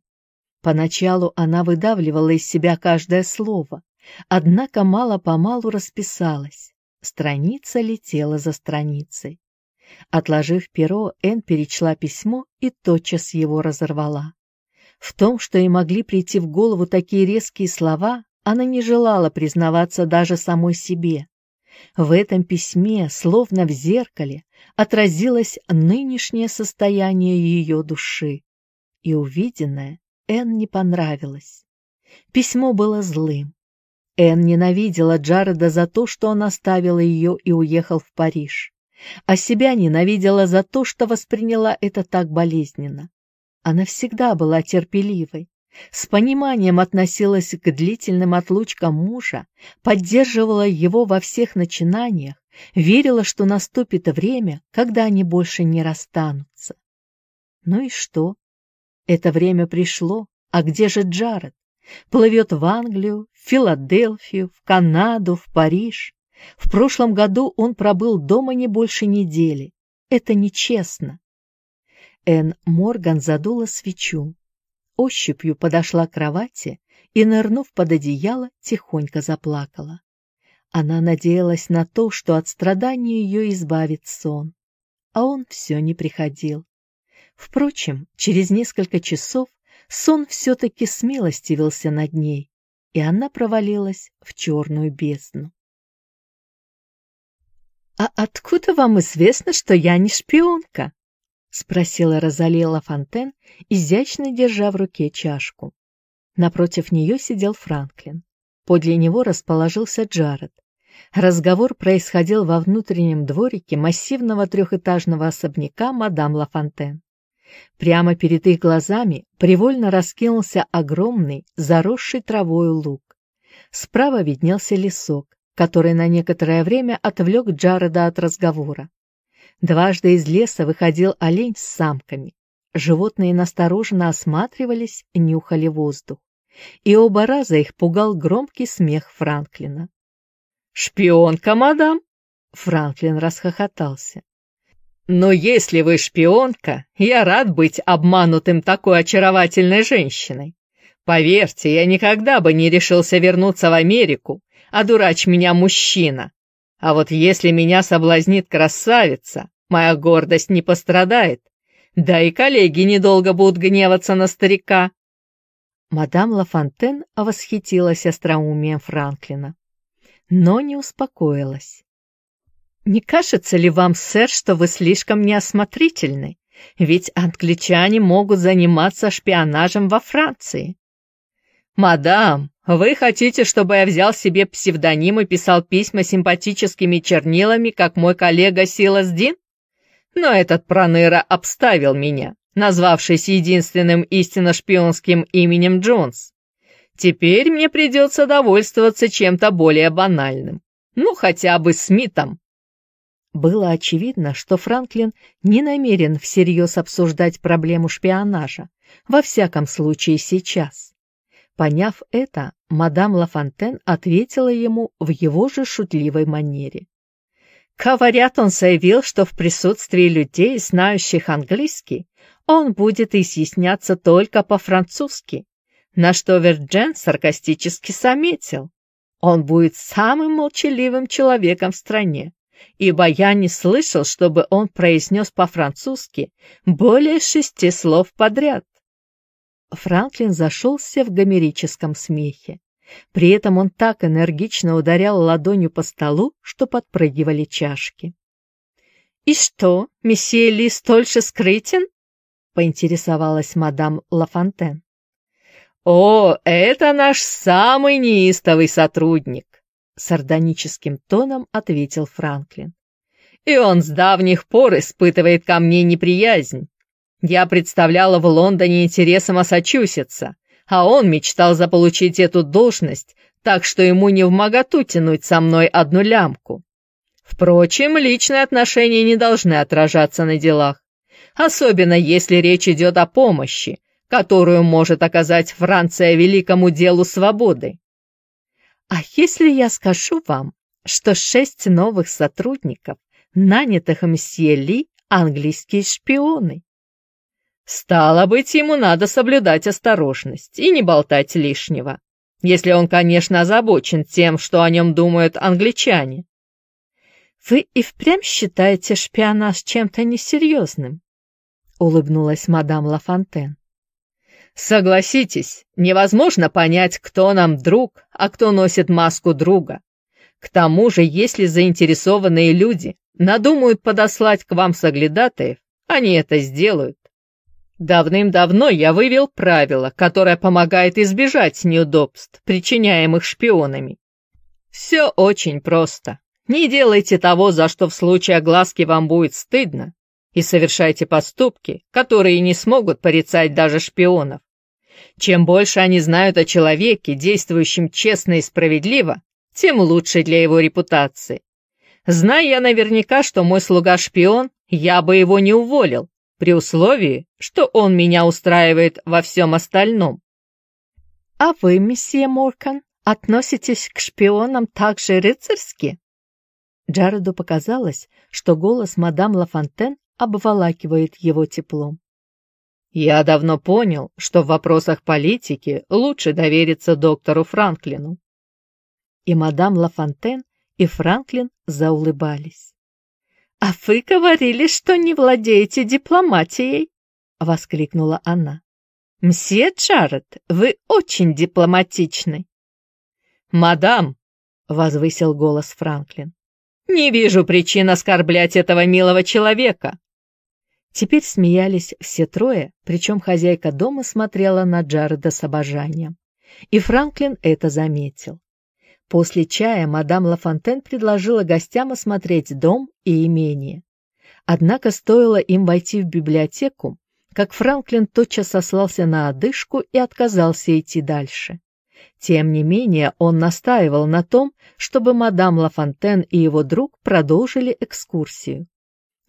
Поначалу она выдавливала из себя каждое слово, Однако мало-помалу расписалась. Страница летела за страницей. Отложив перо, Энн перечла письмо и тотчас его разорвала. В том, что ей могли прийти в голову такие резкие слова, она не желала признаваться даже самой себе. В этом письме, словно в зеркале, отразилось нынешнее состояние ее души. И увиденное Энн не понравилось. Письмо было злым, Энн ненавидела Джареда за то, что он оставил ее и уехал в Париж, а себя ненавидела за то, что восприняла это так болезненно. Она всегда была терпеливой, с пониманием относилась к длительным отлучкам мужа, поддерживала его во всех начинаниях, верила, что наступит время, когда они больше не расстанутся. Ну и что? Это время пришло, а где же Джаред? Плывет в Англию, в Филадельфию, в Канаду, в Париж. В прошлом году он пробыл дома не больше недели. Это нечестно. Энн Морган задула свечу. Ощупью подошла к кровати и, нырнув под одеяло, тихонько заплакала. Она надеялась на то, что от страдания ее избавит сон. А он все не приходил. Впрочем, через несколько часов сон все-таки смилостивился над ней, и она провалилась в черную бездну. «А откуда вам известно, что я не шпионка?» — спросила Розалия Лафонтен, изящно держа в руке чашку. Напротив нее сидел Франклин. Подле него расположился Джаред. Разговор происходил во внутреннем дворике массивного трехэтажного особняка мадам Лафонтен. Прямо перед их глазами привольно раскинулся огромный, заросший травою луг. Справа виднелся лесок, который на некоторое время отвлек Джареда от разговора. Дважды из леса выходил олень с самками. Животные настороженно осматривались, нюхали воздух. И оба раза их пугал громкий смех Франклина. «Шпионка, мадам?» Франклин расхохотался. Но если вы шпионка, я рад быть обманутым такой очаровательной женщиной. Поверьте, я никогда бы не решился вернуться в Америку, а дурач меня мужчина. А вот если меня соблазнит красавица, моя гордость не пострадает. Да и коллеги недолго будут гневаться на старика. Мадам Лафонтен восхитилась остроумием Франклина, но не успокоилась. «Не кажется ли вам, сэр, что вы слишком неосмотрительны? Ведь англичане могут заниматься шпионажем во Франции». «Мадам, вы хотите, чтобы я взял себе псевдоним и писал письма симпатическими чернилами, как мой коллега Силас Дин? Но этот проныра обставил меня, назвавшись единственным истинно шпионским именем Джонс. Теперь мне придется довольствоваться чем-то более банальным. Ну, хотя бы Смитом. Было очевидно, что Франклин не намерен всерьез обсуждать проблему шпионажа, во всяком случае сейчас. Поняв это, мадам Лафонтен ответила ему в его же шутливой манере. Говорят, он заявил, что в присутствии людей, знающих английский, он будет изъясняться только по-французски, на что Верджен саркастически заметил. Он будет самым молчаливым человеком в стране, ибо я не слышал, чтобы он произнес по-французски более шести слов подряд. Франклин зашелся в гомерическом смехе. При этом он так энергично ударял ладонью по столу, что подпрыгивали чашки. «И что, месье Ли столь же скрытен?» — поинтересовалась мадам Лафонтен. «О, это наш самый неистовый сотрудник!» — сардоническим тоном ответил Франклин. «И он с давних пор испытывает ко мне неприязнь. Я представляла в Лондоне интересы Массачусетса, а он мечтал заполучить эту должность, так что ему не в моготу тянуть со мной одну лямку. Впрочем, личные отношения не должны отражаться на делах, особенно если речь идет о помощи, которую может оказать Франция великому делу свободы. А если я скажу вам, что шесть новых сотрудников, нанятых мсье Ли, английские шпионы? Стало быть, ему надо соблюдать осторожность и не болтать лишнего, если он, конечно, озабочен тем, что о нем думают англичане. «Вы и впрямь считаете шпионаж чем-то несерьезным?» — улыбнулась мадам Лафонтен. «Согласитесь, невозможно понять, кто нам друг, а кто носит маску друга. К тому же, если заинтересованные люди надумают подослать к вам соглядатаев, они это сделают. Давным-давно я вывел правило, которое помогает избежать неудобств, причиняемых шпионами. Все очень просто. Не делайте того, за что в случае огласки вам будет стыдно, и совершайте поступки, которые не смогут порицать даже шпионов. Чем больше они знают о человеке, действующем честно и справедливо, тем лучше для его репутации. Зная я наверняка, что мой слуга шпион, я бы его не уволил, при условии, что он меня устраивает во всем остальном. А вы, месье Моркан, относитесь к шпионам так же рыцарски? Джареду показалось, что голос мадам Лафонтен обволакивает его теплом. Я давно понял, что в вопросах политики лучше довериться доктору Франклину. И мадам Лафонтен, и Франклин заулыбались. «А вы говорили, что не владеете дипломатией!» — воскликнула она. «Мсье Джаред, вы очень дипломатичны!» «Мадам!» — возвысил голос Франклин. «Не вижу причин оскорблять этого милого человека!» Теперь смеялись все трое, причем хозяйка дома смотрела на Джареда с обожанием. И Франклин это заметил. После чая мадам Лафонтен предложила гостям осмотреть дом и имение. Однако стоило им войти в библиотеку, как Франклин тотчас сослался на одышку и отказался идти дальше. Тем не менее, он настаивал на том, чтобы мадам Лафонтен и его друг продолжили экскурсию.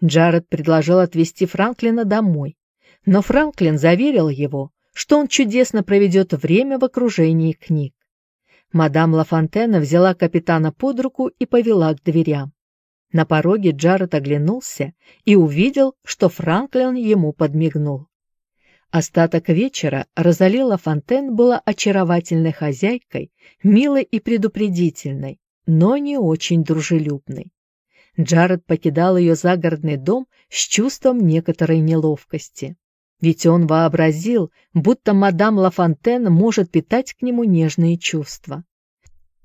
Джаред предложил отвезти Франклина домой, но Франклин заверил его, что он чудесно проведет время в окружении книг. Мадам Лафонтена взяла капитана под руку и повела к дверям. На пороге Джаред оглянулся и увидел, что Франклин ему подмигнул. Остаток вечера Розали Лафонтен была очаровательной хозяйкой, милой и предупредительной, но не очень дружелюбной. Джаред покидал ее загородный дом с чувством некоторой неловкости. Ведь он вообразил, будто мадам Лафонтен может питать к нему нежные чувства.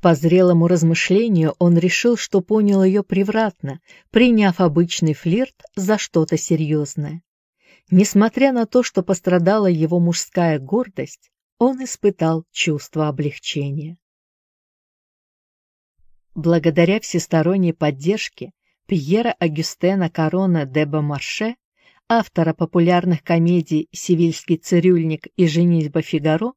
По зрелому размышлению он решил, что понял ее превратно, приняв обычный флирт за что-то серьезное. Несмотря на то, что пострадала его мужская гордость, он испытал чувство облегчения. Благодаря всесторонней поддержке Пьера Агюстена Корона де Бомарше автора популярных комедий «Сивильский цирюльник» и «Женитьба Фигаро»,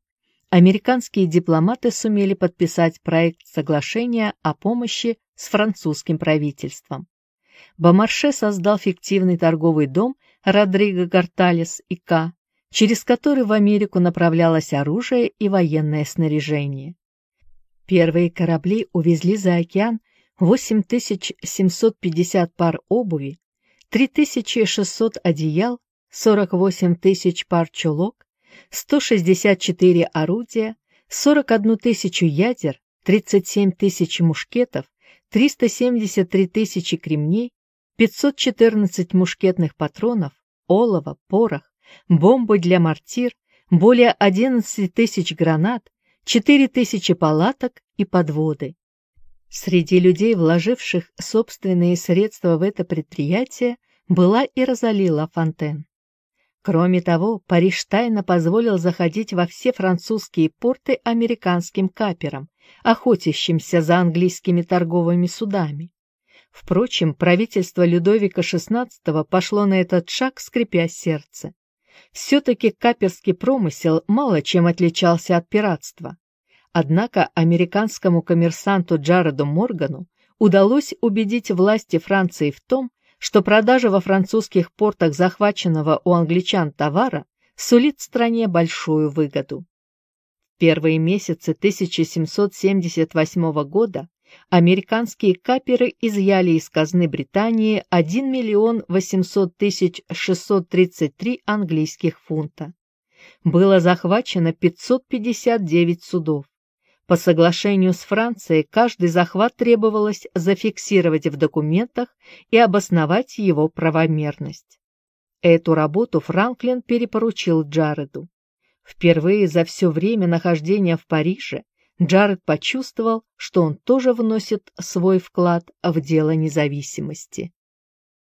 американские дипломаты сумели подписать проект соглашения о помощи с французским правительством. Бомарше создал фиктивный торговый дом Родриго Гарталес и К., через который в Америку направлялось оружие и военное снаряжение. Первые корабли увезли за океан 8750 пар обуви, 3600 одеял, 48 тысяч пар чулок, 164 орудия, 41 тысячу ядер, 37 тысяч мушкетов, 373 тысячи кремней, 514 мушкетных патронов, олово, порох, бомбы для мортир, более 11 тысяч гранат, 4 тысячи палаток и подводы. Среди людей, вложивших собственные средства в это предприятие, была и Розали Фонтен. Кроме того, Париж тайно позволил заходить во все французские порты американским каперам, охотящимся за английскими торговыми судами. Впрочем, правительство Людовика XVI пошло на этот шаг, скрипя сердце. Все-таки каперский промысел мало чем отличался от пиратства. Однако американскому коммерсанту Джареду Моргану удалось убедить власти Франции в том, что продажа во французских портах захваченного у англичан товара сулит стране большую выгоду. В первые месяцы 1778 года американские каперы изъяли из казны Британии 1 миллион 800 тысяч 633 английских фунта. Было захвачено 559 судов. По соглашению с Францией каждый захват требовалось зафиксировать в документах и обосновать его правомерность. Эту работу Франклин перепоручил Джареду. Впервые за все время нахождения в Париже Джаред почувствовал, что он тоже вносит свой вклад в дело независимости.